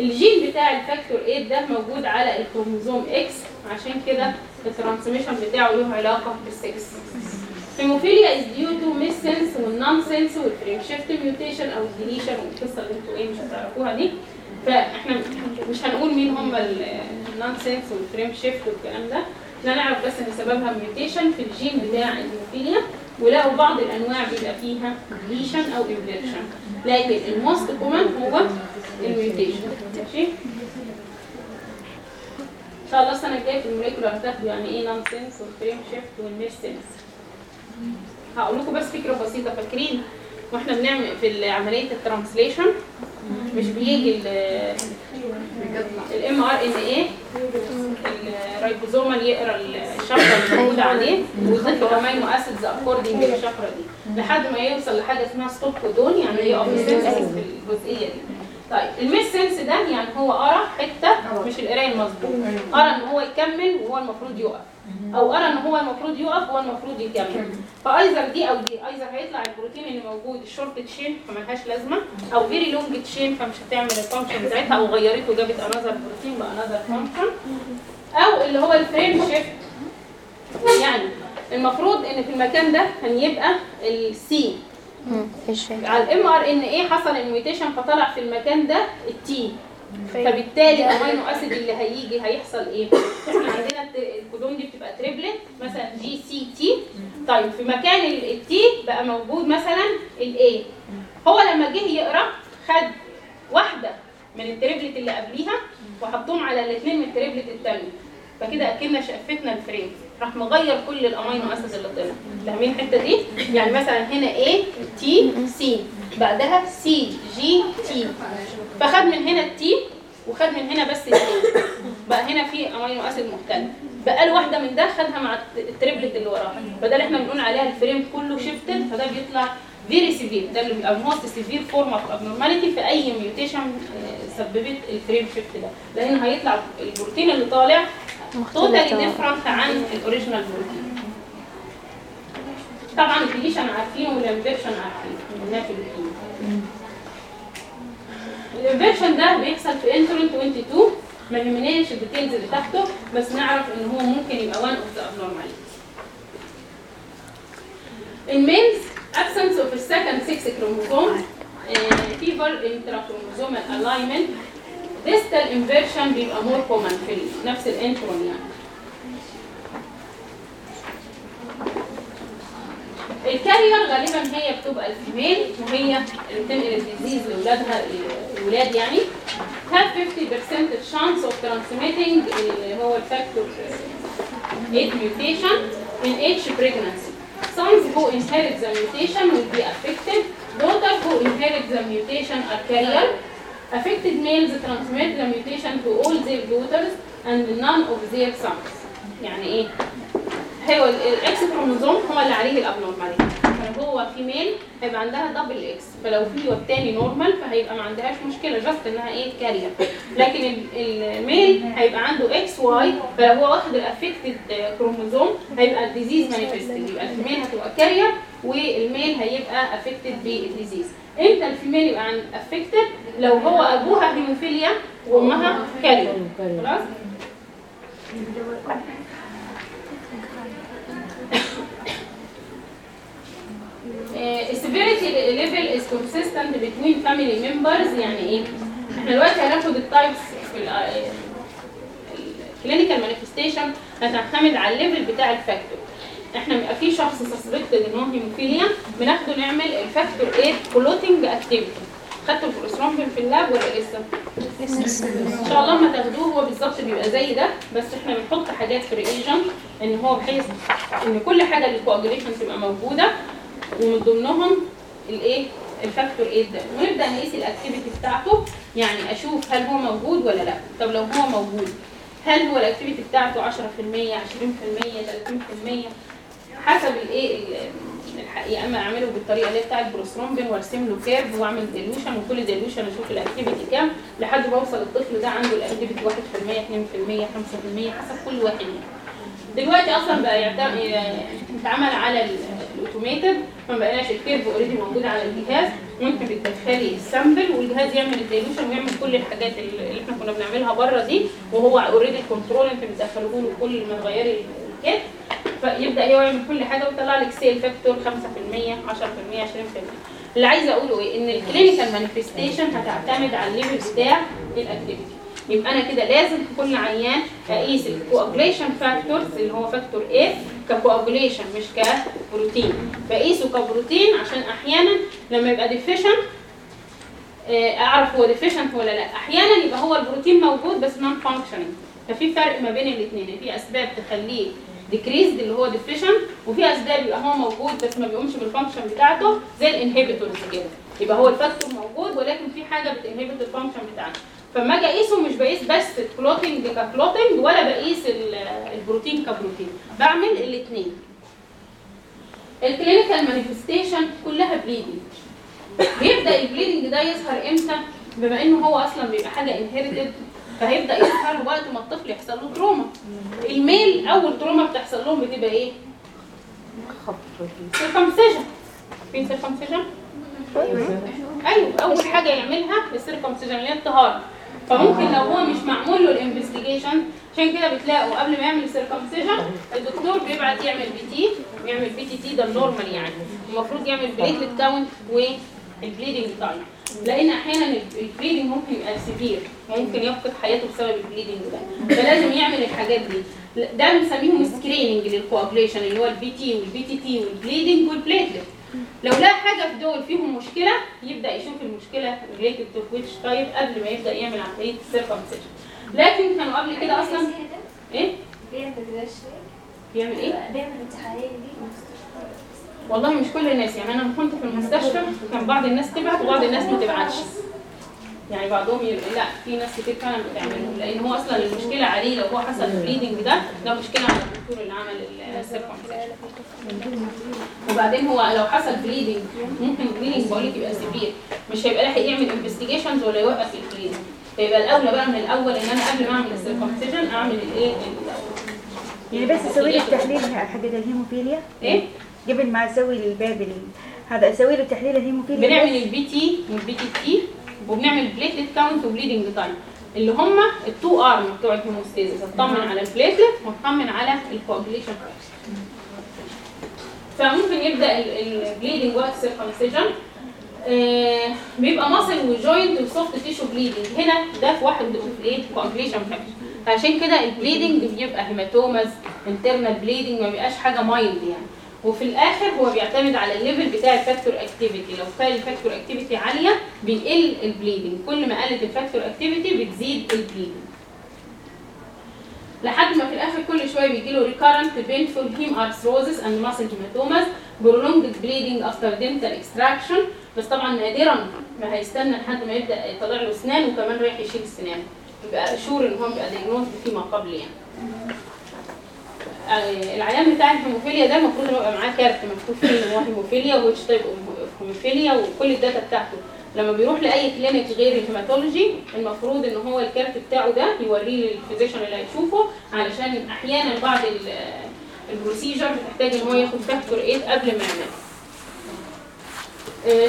الجين بتاع ال factor 8 ده موجود على ال chromosome X عشان كده ال transmission بتاعه له علاقة بالسكس hemophilia is due to missense وال nonsense وال frame shift mutation أو ال deletion والقصة اللي أنتوا إيه مش هتعرفوها دي. فإحنا مش هنقول مين هم ال nonsense وال frame shift والكلام ده. إحنا نعرف بس إن سببها mutation في الجين بتاع الهيموفيليا ولقوا بعض الأنواع بيبقى فيها deletion أو inversion لكن ال most common هو ال mutation ماشي؟ إن شاء الله السنة الجاية في ال molecular هتاخدوا يعني إيه nonsense وال frame shift وال missense هقول لكم بس فكرة بسيطة فاكرين وإحنا بنعمل في عملية ال translation مش بيجي ال mRNA ال ribosomal يقرا الشفرة اللي موجوده عليه ويضيف amino acids according للشفرة دي. لحد ما يوصل لحاجة اسمها stop codon يعني يقف في الجزئية دي. طيب ال missense ده يعني هو قرأ حتة مش القراية المظبوط قرأ إن هو يكمل وهو المفروض يقف. أو قرأ إن هو المفروض يقف وهو المفروض يكمل. ف either دي أو دي either هيطلع البروتين اللي موجود ال short chain فملهاش لازمة. أو very long chain فمش هتعمل ال function بتاعتها. أو غيرته وجابت another protein بقى another function أو اللي هو ال frame shift يعني المفروض إن في المكان ده كان يبقى ال C على ال mRNA حصل ال mutation فطلع في المكان ده ال T فبالتالي ال amino acid اللي هيجي هيحصل إيه؟ إحنا عندنا الكودون دي بتبقى triplet مثلا GCT طيب في مكان ال T بقى موجود مثلا ال A هو لما جه يقرأ خد واحدة من ال triplet اللي قبليها وحطهم على الاثنين من ال triplet الثانية فكده أكننا shift نا ال frame راح مغير كل ال amino acid اللي طلع. فاهمين الحتة دي؟ يعني مثلا هنا A تي سي بعدها CGT فخد من هنا ال T وخد من هنا بس ال T بقى هنا في amino acid مختلف. بقى له واحدة من ده خدها مع الت- ال triplet اللي وراها. فده اللي إحنا بنقول عليها ال frame كله shifted فده بيطلع very severe ده اللي بيبقى most severe form of abnormality في أي mutation سببت ال frame shift ده. لأن هيطلع البروتين اللي طالع totally different عن ال original protein طبعا ال deletion عارفينه وال inversion عارفينه قلناه في ال inversion ده بيحصل في intron 22 ما يهمناش ال details اللي تحته بس نعرف إن هو ممكن يبقى one of the abnormalities. In males, absence of a second sex chromosome, uh, fever intrachromosomal alignment, distal inversion بيبقى more common في نفس الانترون يعني. الكارير غالبا هي بتبقى الفيميل وهي اللي بتنقل الديزيز لاولادها الولاد يعني have 50% chance of transmitting اللي هو الفاكتور 8 mutation in each pregnancy. Sons who inherit the mutation will be affected. Daughters who inherit the mutation are carrier. Affected males transmit the mutation to all their daughters and none of their sons. يعني إيه؟ هو ال- ال X chromosome هو اللي عليه ال abnormality فلو هو female هيبقى عندها double X فلو في والتاني normal فهيبقى ما عندهاش مشكلة just إنها إيه؟ carrier لكن ال- ال male هيبقى عنده XY فلو هو واخد ال affected chromosome هيبقى ال disease manifested يبقى ال female هتبقى carrier وال male هيبقى affected بال disease إمتى ال female يبقى عن affected لو هو أبوها هيموفيليا وأمها carrier خلاص؟ severity level is consistent between family members. يعني إيه؟ إحنا دلوقتي هناخد ال types في ال clinical manifestation هتعتمد على ال level بتاع ال factor. إحنا بيبقى في شخص suspected إن هو هيموفيليا بناخده نعمل ال factor 8 clotting activity خدتوا البروسترومبين في ال lab ولا لسه؟ إن شاء الله ما تاخدوه هو بالظبط بيبقى زي ده بس إحنا بنحط حاجات في reagent إن هو بحيث إن كل حاجة لل coagulation تبقى موجودة ومن ضمنهم الايه ال factor 8 ده. ونبدأ نقيس ال activity بتاعته يعني أشوف هل هو موجود ولا لأ. طب لو هو موجود هل هو ال activity بتاعته 10% 20% 30% حسب الايه يا اما اعمله بالطريقة اللي هي بتاع البروسترومبين وارسم له curve واعمل dilution وكل dilution أشوف ال activity كام لحد ما اوصل الطفل ده عنده ال activity 1% 2% 5% حسب كل واحد يعني. دلوقتي أصلا بقى يتعمل على ال- ال automated ما بقاش ال curve already موجود على الجهاز ممكن بتدخلي ال sample والجهاز يعمل ال dilution ويعمل كل الحاجات اللي إحنا كنا بنعملها بره دي وهو already control انت بتدخله له كل ما تغيري ال kit فيبدأ هو يعمل كل حاجة ويطلع لك سيل factor 5% 10% 20% اللي عايزه أقوله إيه؟ إن ال clinical manifestation هتعتمد على ال level بتاع ال activity يبقى أنا كده لازم كل عيان اقيس ال coagulation factors اللي هو factor 8 ك coagulation مش كبروتين بقيسه كبروتين عشان أحيانا لما يبقى deficient أعرف هو deficient ولا لأ. أحيانا يبقى هو البروتين موجود بس non-functioning ففي فرق ما بين الاثنين في أسباب تخليه decreased اللي هو deficient وفي اسباب يبقى هو موجود بس ما بيقومش بال function بتاعته زي ال inhibitors كده. يبقى هو ال factor موجود ولكن في حاجة بت inhibit ال function بتاعته. فلما أجي اقيسه مش بقيس بس ال clotting ك clotting ولا بقيس ال- البروتين كبروتين. بعمل الاثنين ال clinical manifestation كلها bleeding بيبدأ ال bleeding ده يظهر إمتى؟ بما إنه هو أصلا بيبقى حاجة inherited فهيبدأ يظهر وقت ما الطفل يحصل له trauma. ال male أول trauma بتحصل لهم بتبقى إيه؟ سيركمسيجن في سيركمسيجن أيوه أول حاجة يعملها ال circumcision اللي هي الطهارة. فممكن لو هو مش معمول له ال investigation عشان كده بتلاقوا قبل ما يعمل ال circumcision الدكتور بيبعت يعمل PT ويعمل PTT ده ال normal يعني. المفروض يعمل platelet count وال bleeding time لأن أحيانا ال bleeding ممكن يبقى severe ممكن يفقد حياته بسبب ال bleeding ده. فلازم يعمل الحاجات دي. ده بنسميهم screening لل coagulation اللي هو ال PT وال PTT وال bleeding وال platelet لو لقى حاجة في دول فيهم مشكلة يبدأ يشوف المشكلة related to which type قبل ما يبدأ يعمل عملية ال circumcision لكن كانوا قبل كده أصلا إيه؟ بيعمل إيه؟ بيعمل التحاليل دي والله مش كل الناس يعني أنا كنت في المستشفى كان بعض الناس تبعت وبعض الناس ما تبعتش. يعني بعضهم ي... لا في ناس كتير فعلا بتعمله لأن هو أصلا المشكلة عليه لو هو حصل ال bleeding ده ده مشكلة على الدكتور اللي عمل ال circumcision وبعدين هو لو حصل bleeding ممكن ال bleeding بقول لك يبقى severe مش هيبقى لاحق يعمل investigations ولا يوقف ال bleeding فيبقى الأولى بقى من الأول إن أنا قبل ما أعمل ال circumcision أعمل الايه يعني بس أسوي له التحليل حق الهيموفيليا إيه؟ قبل ما أسوي ال baby هذا أسوي له تحليل الهيموفيليا بنعمل ال PT وال PTT وبنعمل platelet count و bleeding time اللي هم ال two arm بتوع ال hemostasis اطمن على ال platelet واطمن على ال coagulation فممكن يبدأ ال bleeding وقت circumcision آه بيبقى muscle و joint و soft tissue bleeding هنا ده في واحد في الايه coagulation factor فعشان كده ال bleeding بيبقى hematomas internal bleeding ما بيبقاش حاجة mild يعني. وفي الآخر هو بيعتمد على ال level بتاع ال factor activity لو كان ال factor activity عالية بيقل ال bleeding كل ما قلت ال factor activity بتزيد ال bleeding لحد ما في الآخر كل شوية بيجي له recurrent painful hemarthrosis and muscle hematomas prolonged bleeding after dental extraction. بس طبعا نادرا ما هيستنى لحد ما يبدأ يطلع له أسنان وكمان رايح يشيل السنان. يبقى sure إن هو بيبقى diagnosed فيما قبل يعني. العيان بتاع الهيموفيليا ده المفروض يبقى معاه card مكتوب فيه إن هو hemophilia which type hemophilia وكل ال data بتاعته. لما بيروح لأي clinic غير ال hematology المفروض إن هو ال card بتاعه ده يوريه لل physician اللي هيشوفه علشان أحيانا بعض ال- ال procedure بتحتاج إن هو ياخد factor 8 قبل ما يعمل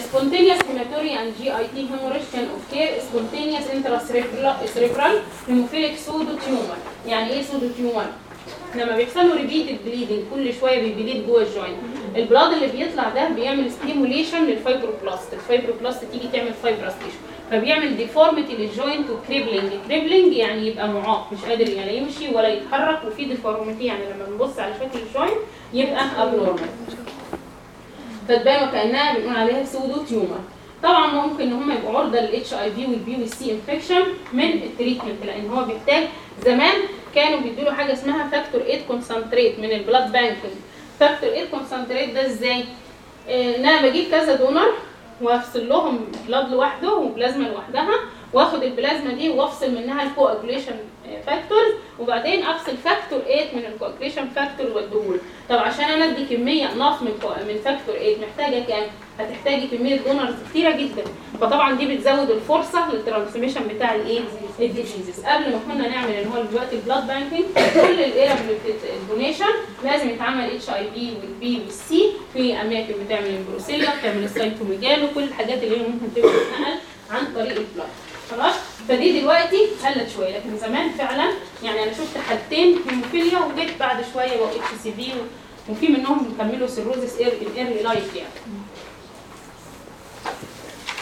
spontaneous hematuria and GIT hemorrhage can occur spontaneous intracerebral hemophilic pseudotumor. يعني إيه pseudotumor لما بيحصل له repeated bleeding كل شوية بي bleed جوه ال joint ال blood اللي بيطلع ده بيعمل stimulation لل fibroblast ال fibroblast تيجي تعمل fibrosis فبيعمل deformity لل joint و crippling crippling يعني يبقى معاق مش قادر يعني يمشي ولا يتحرك وفي deformity يعني لما بنبص على شكل ال joint يبقى abnormal فتبان وكانها بنقول عليها pseudotumor طبعا ممكن إن هم يبقوا عرضة لل HIV وال B وال C infection من ال treatment لأن هو بيحتاج زمان كانوا بيدوا حاجة اسمها factor 8 concentrate من ال blood banking factor 8 concentrate ده إزاي؟ آه، إن أنا بجيب كذا donor وافصل لهم blood لوحده وبلازما لوحدها واخد البلازما دي وافصل منها ال coagulation factors وبعدين أفصل factor 8 من ال coagulation factor واديهوله طب عشان أنا أدي كمية نقص من من factor 8 محتاجة كام؟ هتحتاجي كمية donors كتيرة جدا فطبعا دي بتزود الفرصة لل transmission بتاع الايه؟ ال diseases قبل ما كنا نعمل ان هو دلوقتي ال blood banking كل الايرا ال donation لازم يتعمل اتش اي في والبي والسي في أماكن بتعمل البروسيلا بتعمل ال cytomegalo وكل الحاجات اللي هي ممكن تبقى عن طريق ال blood خلاص؟ فدي دلوقتي قلت شوية لكن زمان فعلا يعني أنا شفت حالتين هيموفيليا وجيت بعد شوية بقوا HCV وفي منهم كملوا cirrhosis early life يعني.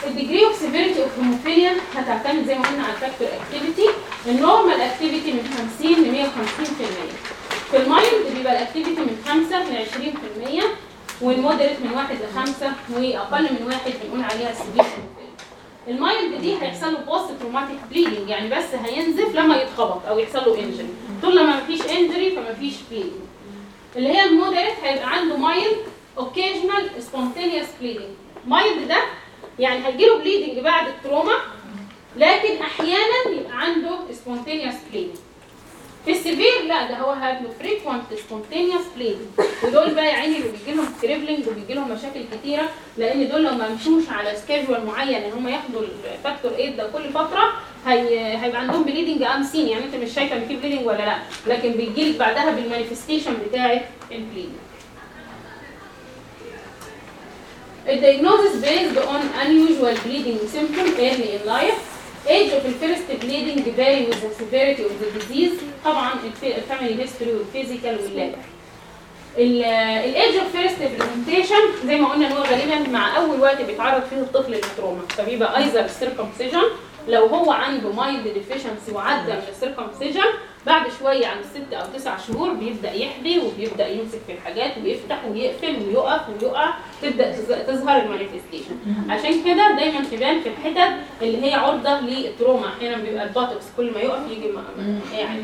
ال degree of severity of hemophilia هتعتمد زي ما قلنا على ال factor activity ال normal activity من 50 ل 150% في ال mild بيبقى ال activity من 5 ل 20% وال moderate من 1 ل 5 وأقل من 1 بنقول عليها severe ال mild دي هيحصل له post traumatic bleeding يعني بس هينزف لما يتخبط أو يحصل له injury طول ما مفيش injury فمفيش bleeding اللي هي ال moderate هيبقى عنده mild occasional spontaneous bleeding mild ده يعني هيجيله bleeding بعد ال trauma لكن أحيانا يبقى عنده spontaneous bleeding في ال severe لا ده هو هيبقى frequent spontaneous bleeding ودول بقى يا عيني اللي بيجي لهم crippling وبيجي لهم مشاكل كتيرة لأن دول لو ما مشوش على schedule معين ان هم ياخدوا ال factor 8 ده كل فترة هي هيبقى عندهم bleeding unseen يعني أنت مش شايفة إن في bleeding ولا لأ لكن بيجي لك بعدها بال manifestation بتاعة ال bleeding ال diagnosis based on unusual bleeding symptom early in life. Age of the first bleeding vary with the severity of the disease طبعا الفاميلي هيستوري والفيزيكال واللاب الايدج اوف فيرست برزنتيشن زي ما قلنا إن هو غالبا مع أول وقت بيتعرض فيه الطفل لل trauma. فبيبقى either circumcision لو هو عنده mild deficiency وعدى من ال circumcision بعد شوية عن ست أو تسع شهور بيبدأ يحبي وبيبدأ يمسك في الحاجات ويفتح ويقفل ويقف ويقع تبدأ تظ- تظهر ال manifestation. عشان كده دايما تبان في الحتت اللي هي عرضة لل trauma أحيانا بيبقى ال buttocks كل ما يقف يجي يعني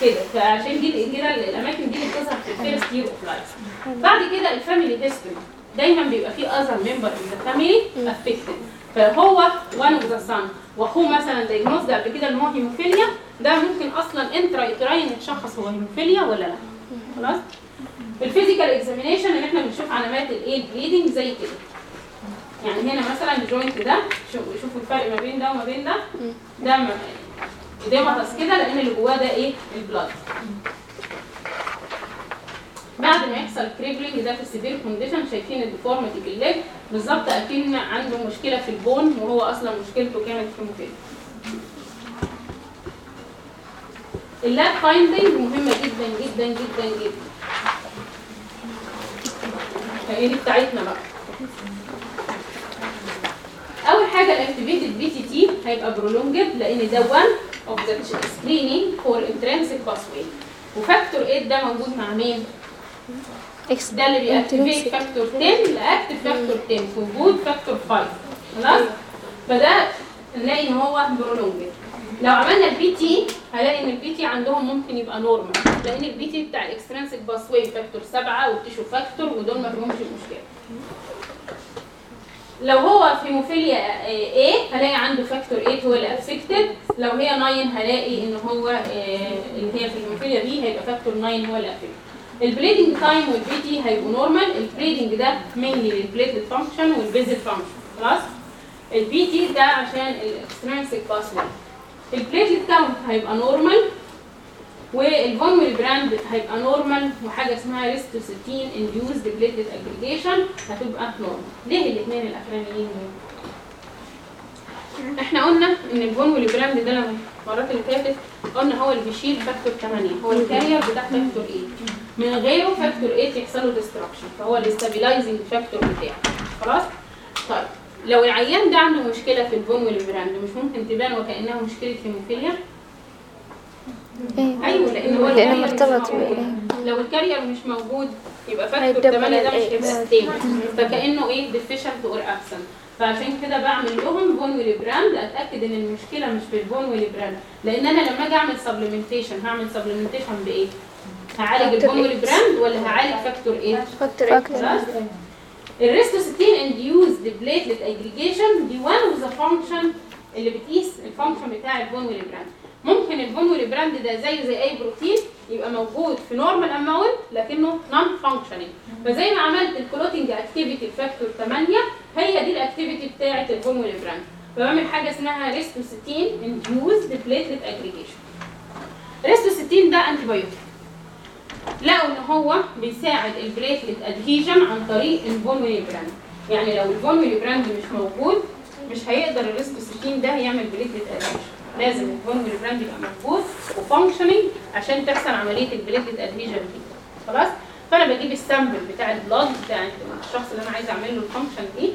كده. فعشان دي كده الأماكن دي اللي بتظهر في ال first year of life بعد كده ال family history دايما بيبقى في other member in the family affected فهو one of the son واخوه مثلا diagnosed قبل كده إن هو هيموفيليا ده ممكن أصلا intrauterine يتشخص هو هيموفيليا ولا لأ؟ خلاص؟ ال physical examination ان إحنا بنشوف علامات الايه ال bleeding زي كده. يعني هنا مثلا ال joint ده شوفوا شوفوا الفرق ما بين ده وما بين ده. ده مقوس كده لأن اللي جواه ده إيه؟ ال blood بعد ما يحصل crippling ده في ال severe condition شايفين ال deformity في ال leg بالظبط اكن عنده مشكلة في ال bone وهو أصلا مشكلته كانت في مكان ال lab finding مهمه جدا جدا جدا جدا. هي دي بتاعتنا بقى. أول حاجة ال activated PTT هيبقى prolonged لأن ده one of the screening for intrinsic pathway. و factor 8 ده موجود مع مين؟ ده اللي بي activate factor 10 ل active factor 10 في وجود factor 5 خلاص؟ فده نلاقي إن هو prolonged لو عملنا ال PT هلاقي إن ال PT عندهم ممكن يبقى normal لأن ال PT بتاع ال extrinsic pathway factor 7 وال tissue factor ودول ما فيهمش مشكلة. لو هو في هيموفيليا A هلاقي عنده factor 8 هو اللي affected لو هي 9 هلاقي إن هو آه، اللي هي في الهيموفيليا B هيبقى factor 9 هو اللي affected ال bleeding time وال PT هيبقوا normal ال bleeding ده mainly لل platelet function وال vessel function خلاص؟ ال PT ده عشان ال extrinsic pathway ال platelet count هيبقى normal وال von Willebrand هيبقى normal وحاجة اسمها ristocetin induced platelet aggregation هتبقى normal ليه الاثنين الاخرانيين إحنا قلنا إن ال von Willebrand ده لما المرات اللي فاتت قلنا هو اللي بيشيل factor 8 هو ال carrier بتاع factor 8 من غيره factor 8 يحصل له destruction فهو ال stabilizing factor بتاعه. خلاص؟ طيب لو العيان ده عنده مشكلة في ال von Willebrand مش ممكن تبان وكأنها مشكلة هيموفيليا؟ أيوه لأن هو لأنه مرتبط لو ال carrier مش موجود يبقى factor هيدبل 8 ده مش ال هيبقى إيه. stable فكأنه إيه؟ deficient or absent فعشان كده بعمل لهم von Willebrand اتاكد إن المشكلة مش في ال von Willebrand لأن أنا لما أجي أعمل supplementation هعمل supplementation بإيه؟ هعالج إيه. Willebrand ولا هعالج factor إيه؟ factor خلاص؟ ال ristocetin induced platelet aggregation دي one of the function اللي بتقيس ال function بتاع ال von Willebrand ممكن ال von Willebrand ده زيه زي أي بروتين يبقى موجود في normal amount لكنه non functioning فزي ما عملت ال clotting activity factor 8 هي دي ال activity بتاعه ال von Willebrand فبعمل حاجة اسمها ristocetin induced platelet aggregation ristocetin ده antibiotic لقوا إن هو بيساعد ال platelet adhesion عن طريق ال von Willebrand يعني لو ال von Willebrand مش موجود مش هيقدر ال ristocetin ده يعمل platelet adhesion لازم ال von Willebrand يبقى موجود و functioning عشان تحصل عملية ال platelet adhesion دي. خلاص؟ فأنا بجيب ال sample بتاع ال blood بتاع الشخص اللي أنا عايزة اعمل له ال function دي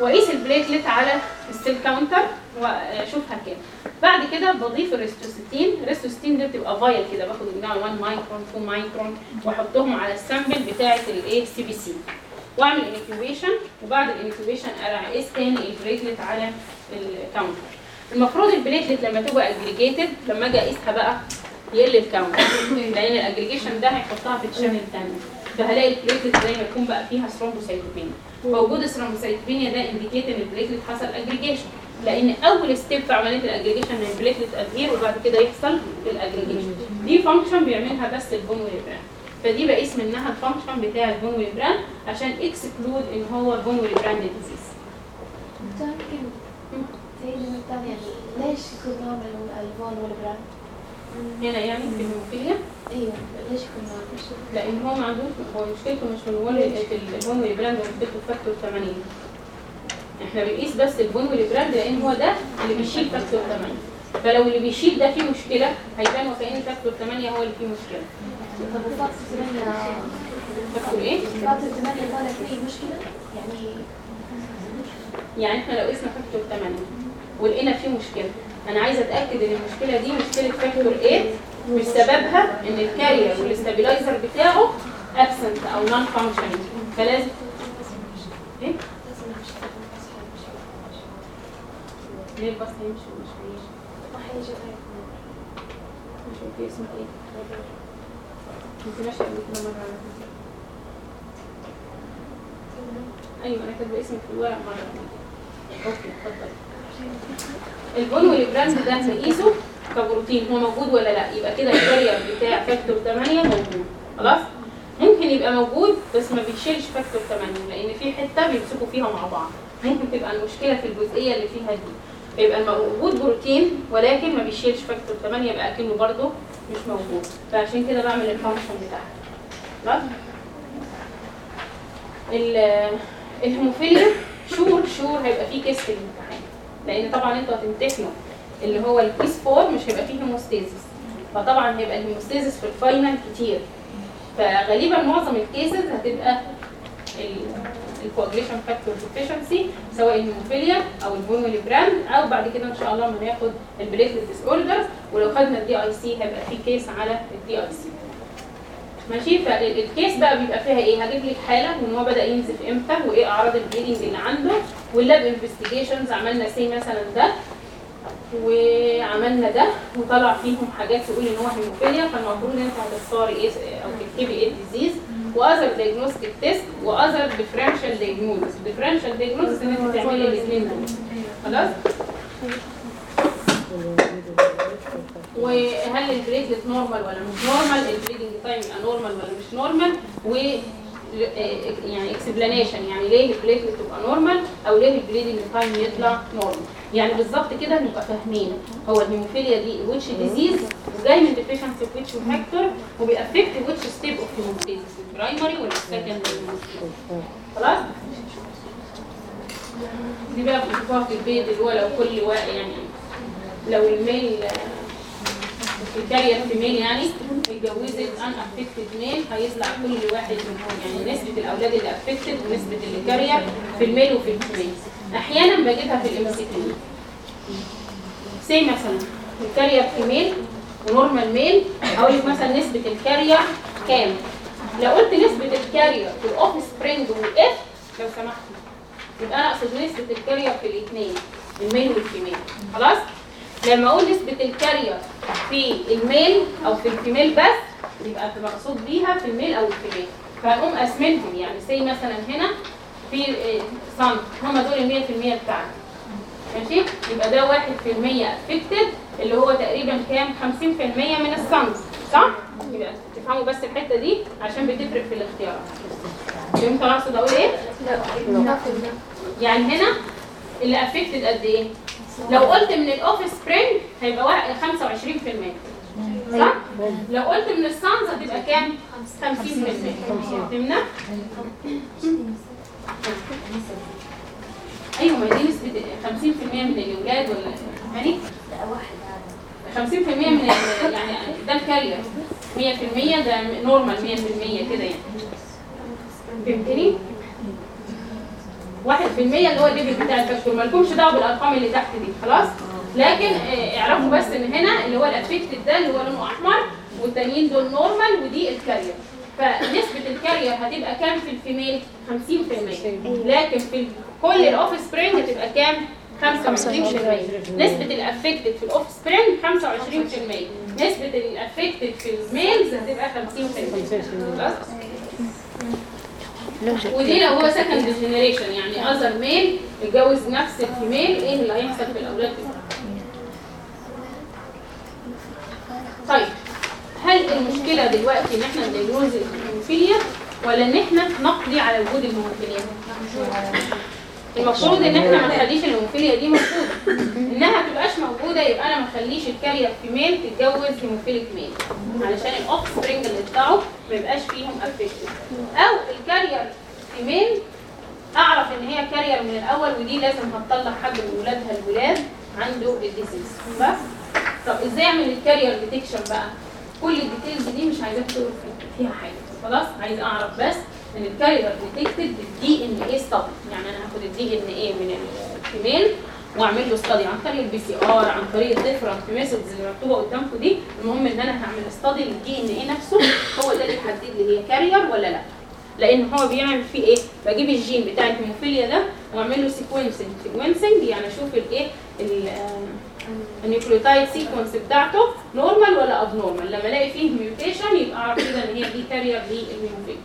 وأقيس ال platelet على ال cell counter وأشوفها كده بعد كده بضيف ال ristocetin ال ristocetin دي بتبقى vial كده باخد منها 1 مايكرون 2 مايكرون وأحطهم على ال sample بتاعة الايه CBC وأعمل incubation وبعد ال incubation اقيس تاني ال platelet على ال counter المفروض ال platelet لما تبقى aggregated لما أجي أقيسها بقى يقل ال count لأن الاجريجيشن ده هيحطها في ال channel الثانية فهلاقي ال platelet زي ما يكون بقى فيها thrombocytopenia وجود ال thrombocytopenia ده indicate إن ال platelet حصل اجريجيشن لأن أول step في عملية الاجريجيشن إن ال platelet adhere وبعد كده يحصل الاجريجيشن دي function بيعملها بس ال von Willebrand فدي بقيس منها ال function بتاع ال von Willebrand عشان exclude إن هو von Willebrand disease من ليش يكون normal ال von Willebrand؟ هنا يعني في الهيموفيليا إيوه ليش يكون normal؟ لأن هو ما عندوش هو مشكلته مش في البون في ال von Willebrand هو مشكلته في factor 8 إحنا بنقيس بس ال von Willebrand لأن هو ده اللي بيشيل factor 8 فلو اللي بيشيل ده فيه مشكلة هيبان وكأن factor 8 هو اللي فيه مشكلة طب و factor 8 factor إيه؟ factor 8 طالع فيه مشكلة؟ يعني يعني إحنا لو قسنا factor 8 ولقينا فيه مشكلة. أنا عايزة أتأكد إن المشكلة دي مشكلة factor إيه مش سببها إن ال carrier وال stabilizer بتاعه absent أو non functioning فلازم إيه؟ ليه الباص هيمشي ومش هيمشي؟ ما غير مش okay اسمك إيه انت ماشيه قبل كده مره. أيوه أنا كاتبة اسمك في الورق مرة okay اتفضل ال von Willebrand ده نقيسه كبروتين هو موجود ولا لأ؟ يبقى كده ال carrier بتاع factor 8 موجود. خلاص؟ ممكن يبقى موجود بس ما بيشيلش factor 8 لأن في حتة بيمسكوا فيها مع بعض. ممكن تبقى المشكلة في الجزئية اللي فيها دي. يبقى موجود بروتين ولكن ما بيشيلش factor 8 يبقى أكنه برده مش موجود. فعشان كده بعمل ال function بتاعها. خلاص؟ ال- ال hemophilia sure sure هيبقى فيه case في الامتحان لأن طبعا أنتوا هتمتحنوا اللي هو ال quiz 4 مش هيبقى فيه hemostasis فطبعا هيبقى ال hemostasis في ال final كتير. فغالبا معظم ال cases هتبقى ال coagulation factor deficiency سواء الهيموفيليا أو ال von Willebrand أو بعد كده إن شاء الله لما ناخد ال platelet disorders ولو خدنا ال DIC هيبقى في case على ال DIC ماشي؟ فال case بقى بيبقى فيها إيه؟ هجيب لك حالة وان هو بدأ ينزف إمتى وإيه أعراض ال bleeding اللي عنده وال lab investigations عملنا say مثلا ده وعملنا ده وطلع فيهم حاجات تقول إن هو هيموفيليا فالمفروض إن أنت هتختاري إيه؟ أو تكتبي إيه ال disease و other diagnostic test و other differential diagnosis differential diagnosis إن أنت تعملي الاثنين دول. خلاص؟ وهل ال platelet normal ولا مش normal ال bleeding time يبقى normal ولا مش normal و يعني explanation يعني ليه ال platelet تبقى normal أو ليه ال bleeding time يطلع normal يعني بالظبط كده نبقى فاهمين. هو الهيموفيليا دي which disease وجاي من deficiency في which factor وبي affect which step of hemostasis ال primary ولا ال secondary خلاص؟ دي بقى بتشوفوها في البيت اللي هو لو كل واحد يعني لو ال male ال carrier female يعني اتجوزت an affected male هيطلع كل واحد منهم. يعني نسبة الأولاد اللي affected ونسبة اللي carrier في ال male وفي ال female. أحيانا بجيبها في ال MCQ. say مثلا ال carrier female و normal male أقول لك مثلا نسبة ال carrier كام؟ لو قلت نسبة ال carrier في ال offspring والاف لو سمحتوا يبقى أنا أقصد نسبة الكارير في الاثنين الميل والفيميل. خلاص؟ لما أقول نسبة الكارير في الميل أو في الفيميل بس يبقى مقصود بيها في الميل أو الفيميل. فهقوم اسمنتهم يعني سي مثلا هنا في آه، صنف هم دول ال 100% بتاعتي ماشي؟ يبقى ده 1% افكتد اللي هو تقريبا كام؟ 50% من الصنف صح؟ يبقى تفهموا بس الحتة دي عشان بتفرق في الاختيارات فهمتوا أنا أقصد أقول إيه؟ يعني هنا اللي affected قد إيه؟ لو قلت من ال offspring هيبقى واحد- 25% صح؟ لو قلت من ال sons هتبقى كام؟ 50% فهمنا؟ أيوه ما دي نسبة 50% من الاولاد ولا يعني؟ 50% من يعني ده ال carrier 100% ده normal 100% كده يعني. فهمتني؟ 1% اللي هو ال level بتاع ال factor مالكمش دعوة بالأرقام اللي تحت دي خلاص؟ لكن آه، اعرفوا بس ان هنا اللي هو ال affected ده اللي هو لونه أحمر والتانيين دول normal ودي ال carrier. فنسبة ال carrier هتبقى كام في ال female؟ 50% لكن في كل ال offspring هتبقى كام؟ 25% نسبة ال affected في ال offspring 25% نسبة ال affected في ال males هتبقى 50% خلاص؟ ودي لو هو second generation يعني other male اتجوز نفس ال female إيه اللي هيحصل في الأولاد؟ طيب هل المشكلة دلوقتي إن إحنا ن diagnose ال hemophilia ولا إن إحنا نقضي على وجود الهيموفيليا؟ المفروض إن إحنا ما نخليش الهيموفيليا دي موجودة. إنها ما تبقاش موجودة يبقى أنا ما أخليش ال carrier female تتجوز hemophilic male. علشان ال offspring اللي بتاعه ما يبقاش فيهم affected أو ال carrier female أعرف إن هي carrier من الأول ودي لازم هتطلع حد من ولادها الولاد عنده ال disease بس؟ طب إزاي أعمل ال carrier detection بقى؟ كل ال details دي مش عايزاك تقول فيها حاجة. خلاص؟ عايز أعرف بس ان ال carrier detected بال DNA study يعني أنا هاخد ال DNA من ال female وأعمل له study عن طريق ال PCR عن طريق ال different methods اللي مكتوبه قدامكم دي. المهم إن أنا هعمل study لل DNA نفسه. هو ده اللي يحدد لي هي carrier ولا لا؟ لأن هو بيعمل فيه إيه؟ بجيب الجين بتاع الهيموفيليا ده وأعمل له sequencing sequencing يعني أشوف الايه ال- ال nucleotide sequence بتاعته normal ولا abnormal لما ألاقي فيه mutation يبقى أعرف كده إن هي دي carrier لل hemophilia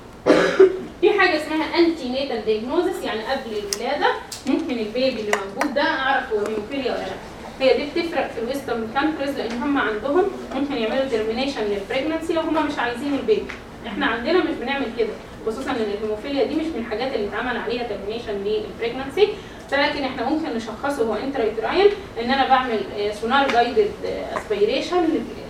في حاجة اسمها antenatal diagnosis يعني قبل الولادة. ممكن ال baby اللي موجود ده أعرف هو هيموفيليا ولا لأ. هي دي بتفرق في ال western countries لأن هم عندهم ممكن يعملوا termination لل pregnancy لو هم مش عايزين ال baby. إحنا عندنا مش بنعمل كده خصوصا إن الهيموفيليا دي مش من الحاجات اللي اتعمل عليها termination لل pregnancy فلكن إحنا ممكن نشخصه هو intrauterine ان أنا بعمل sonar guided aspiration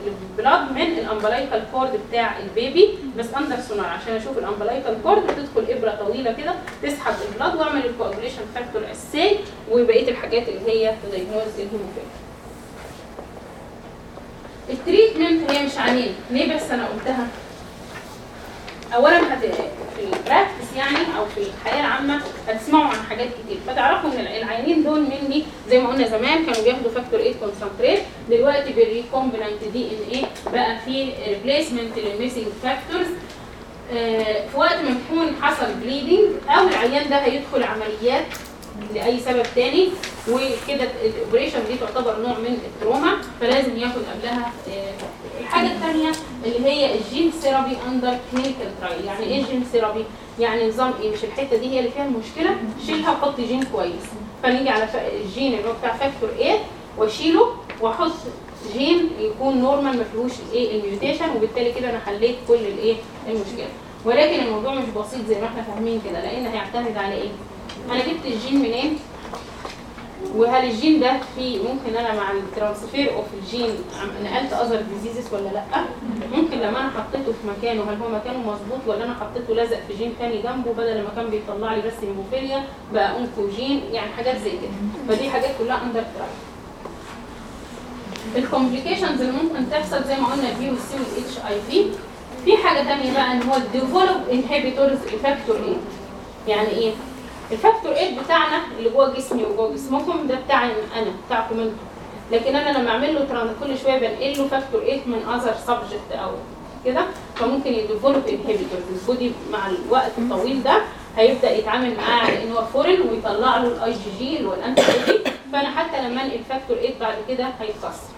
لل blood من ال umbilical cord بتاع ال baby بس under sonar عشان أشوف ال umbilical cord بتدخل إبرة طويلة كده تسحب ال blood وأعمل ال coagulation factor assay وبقية الحاجات اللي هي ت diagnose ال hemophilia ال treatment هي مش عنين ليه بس أنا قلتها؟ اولا. في ال practice يعني أو في الحياة العامة هتسمعوا عن حاجات كتير فتعرفوا إن العيانين دول مني زي ما قلنا زمان كانوا بياخدوا factor 8 concentrate دلوقتي بال recombinant DNA بقى في replacement لل missing factors في وقت ما يكون حصل bleeding أو العيان ده هيدخل عمليات لأي سبب تاني وكده ال operation دي تعتبر نوع من ال trauma فلازم ياخد قبلها آه، الحاجة الثانية اللي هي ال gene therapy under clinical trial يعني إيه gene therapy؟ يعني نظام إيه؟ مش الحتة دي هي اللي فيها المشكلة؟ شيلها وحط جين كويس. فنيجي على الجين اللي هو بتاع factor 8 وأشيله وأحط جين يكون normal ما فيهوش الايه ال mutation وبالتالي كده أنا حليت كل الإيه؟ المشكلة. ولكن الموضوع مش بسيط زي ما إحنا فاهمين كده لأن هيعتمد على إيه؟ أنا جبت الجين منين؟ وهل الجين ده فيه ممكن أنا مع ال transfer of ال gene نقلت other diseases ولا لأ؟ ممكن لما أنا حطيته في مكانه هل هو مكانه مظبوط ولا أنا حطيته لزق في جين تاني جنبه بدل ما كان بيطلع لي بس هيموفيليا بقى oncogene يعني حاجات زي كده. فدي حاجات كلها under trial ال complications اللي ممكن تحصل زي ما قلنا ال B وال C وال H IV في حاجة تانية بقى إن هو ال develop inhibitors factor إيه يعني إيه؟ ال factor 8 بتاعنا اللي جوه جسمي وجوه جسمكم ده بتاعي أنا بتاعكم أنتوا. لكن أنا لما أعمل له كل شوية بنقل له factor 8 من other subject أو كده فممكن ي develop inhibitors ال body مع الوقت الطويل ده هيبدأ يتعامل معاه على إن هو foreign ويطلع له الاي جي جي اللي هو ال anti فأنا حتى لما أنقل factor 8 بعد كده هيتكسر.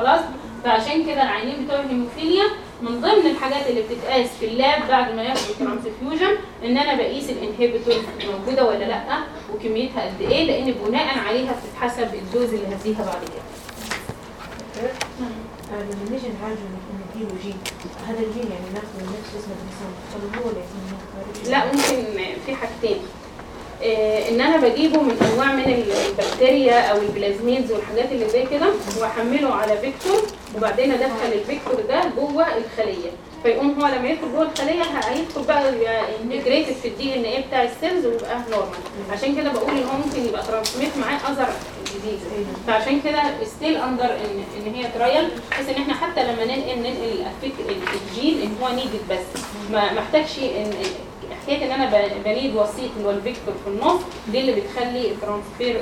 خلاص؟ فعشان كده العيانين بتوع الهيموفيليا من ضمن الحاجات اللي بتتقاس في ال lab بعد ما ياخدوا transfusion إن أنا بقيس ال inhibitor موجودة ولا لأ وكميتها قد إيه لأن بناء عليها بتتحسب ال dose اللي هديها بعد كده. لما نيجي نعالجه نديله جين هذا الجين يعني ناخذه من نفس اسم الإنسان هو لأ ممكن في حاجتين. إن أنا بجيبه من أنواع من البكتيريا أو ال plasmids والحاجات اللي زي كده وأحمله على vector وبعدين أدخل ال vector ده جوه الخلية. فيقوم هو لما يدخل جوه الخلية هيدخل بقى integrated في ال DNA بتاع ال cells ويبقى normal عشان كده بقول إن هو ممكن يبقى transmit معاه other disease فعشان كده still under ان إن هي trial بحيث إن إحنا حتى لما ننقل ننقل الجين إن هو needed بس. ما محتاجش ان حكاية إن أنا ب need وسيط اللي هو ال vector في النص دي اللي بتخلي ال transfer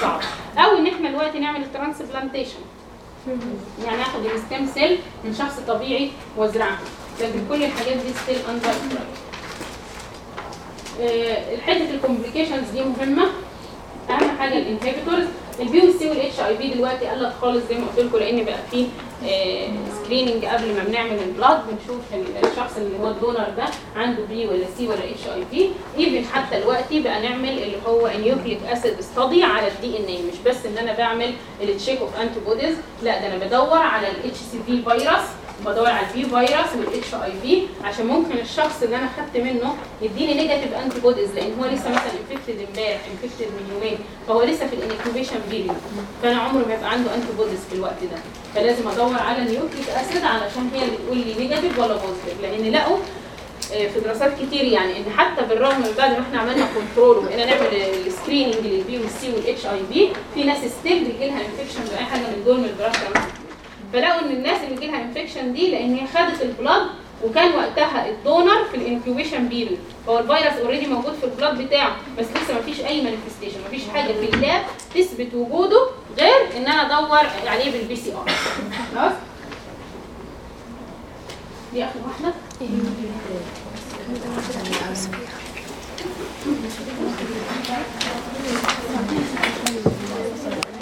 صعب أو إن إحنا دلوقتي نعمل ال transplantation. يعني آخد ال stem cell من شخص طبيعي وأزرعها. لكن كل الحاجات دي still under الحته ال complications دي مهمة. أهم حاجة ال inhibitors ال B وال C وال HIV دلوقتي قلت خالص زي ما قلت لكم لأن بقى في screening قبل ما بنعمل ال blood بنشوف ال- الشخص اللي هو ال donor ده عنده B ولا C ولا HIV even حتى دلوقتي بقى نعمل اللي هو nucleic acid study على ال DNA مش بس إن أنا بعمل ال check of antibodies لا ده أنا بدور على ال HCV فيروس بدور على البي فيروس والاتش اي في عشان ممكن الشخص اللي أنا خدت منه يديني negative antibodies لأن هو لسه مثلا infected امبارح infected من يومين. فهو لسه في ال incubation period فأنا عمره ما يبقى عنده antibodies في الوقت ده. فلازم أدور على nucleic acid علشان هي اللي تقول لي negative ولا positive لأن لقوا آه، في دراسات كتير يعني إن حتى بالرغم من بعد ما إحنا عملنا control وبقينا نعمل ال screening لل B وال C وال HIV في ناس still بيجي لها infection بأي حاجة من دول من ال blood فلقوا إن الناس اللي جيلها infection دي لأن هي خدت ال blood وكان وقتها ال donor في ال incubation period هو الفيروس already موجود في ال blood بتاعه بس لسه ما فيش أي manifestation ما فيش حاجة في ال lab تثبت وجوده غير إن أنا أدور عليه بال PCR خلاص؟ دي آخر واحدة. إيه.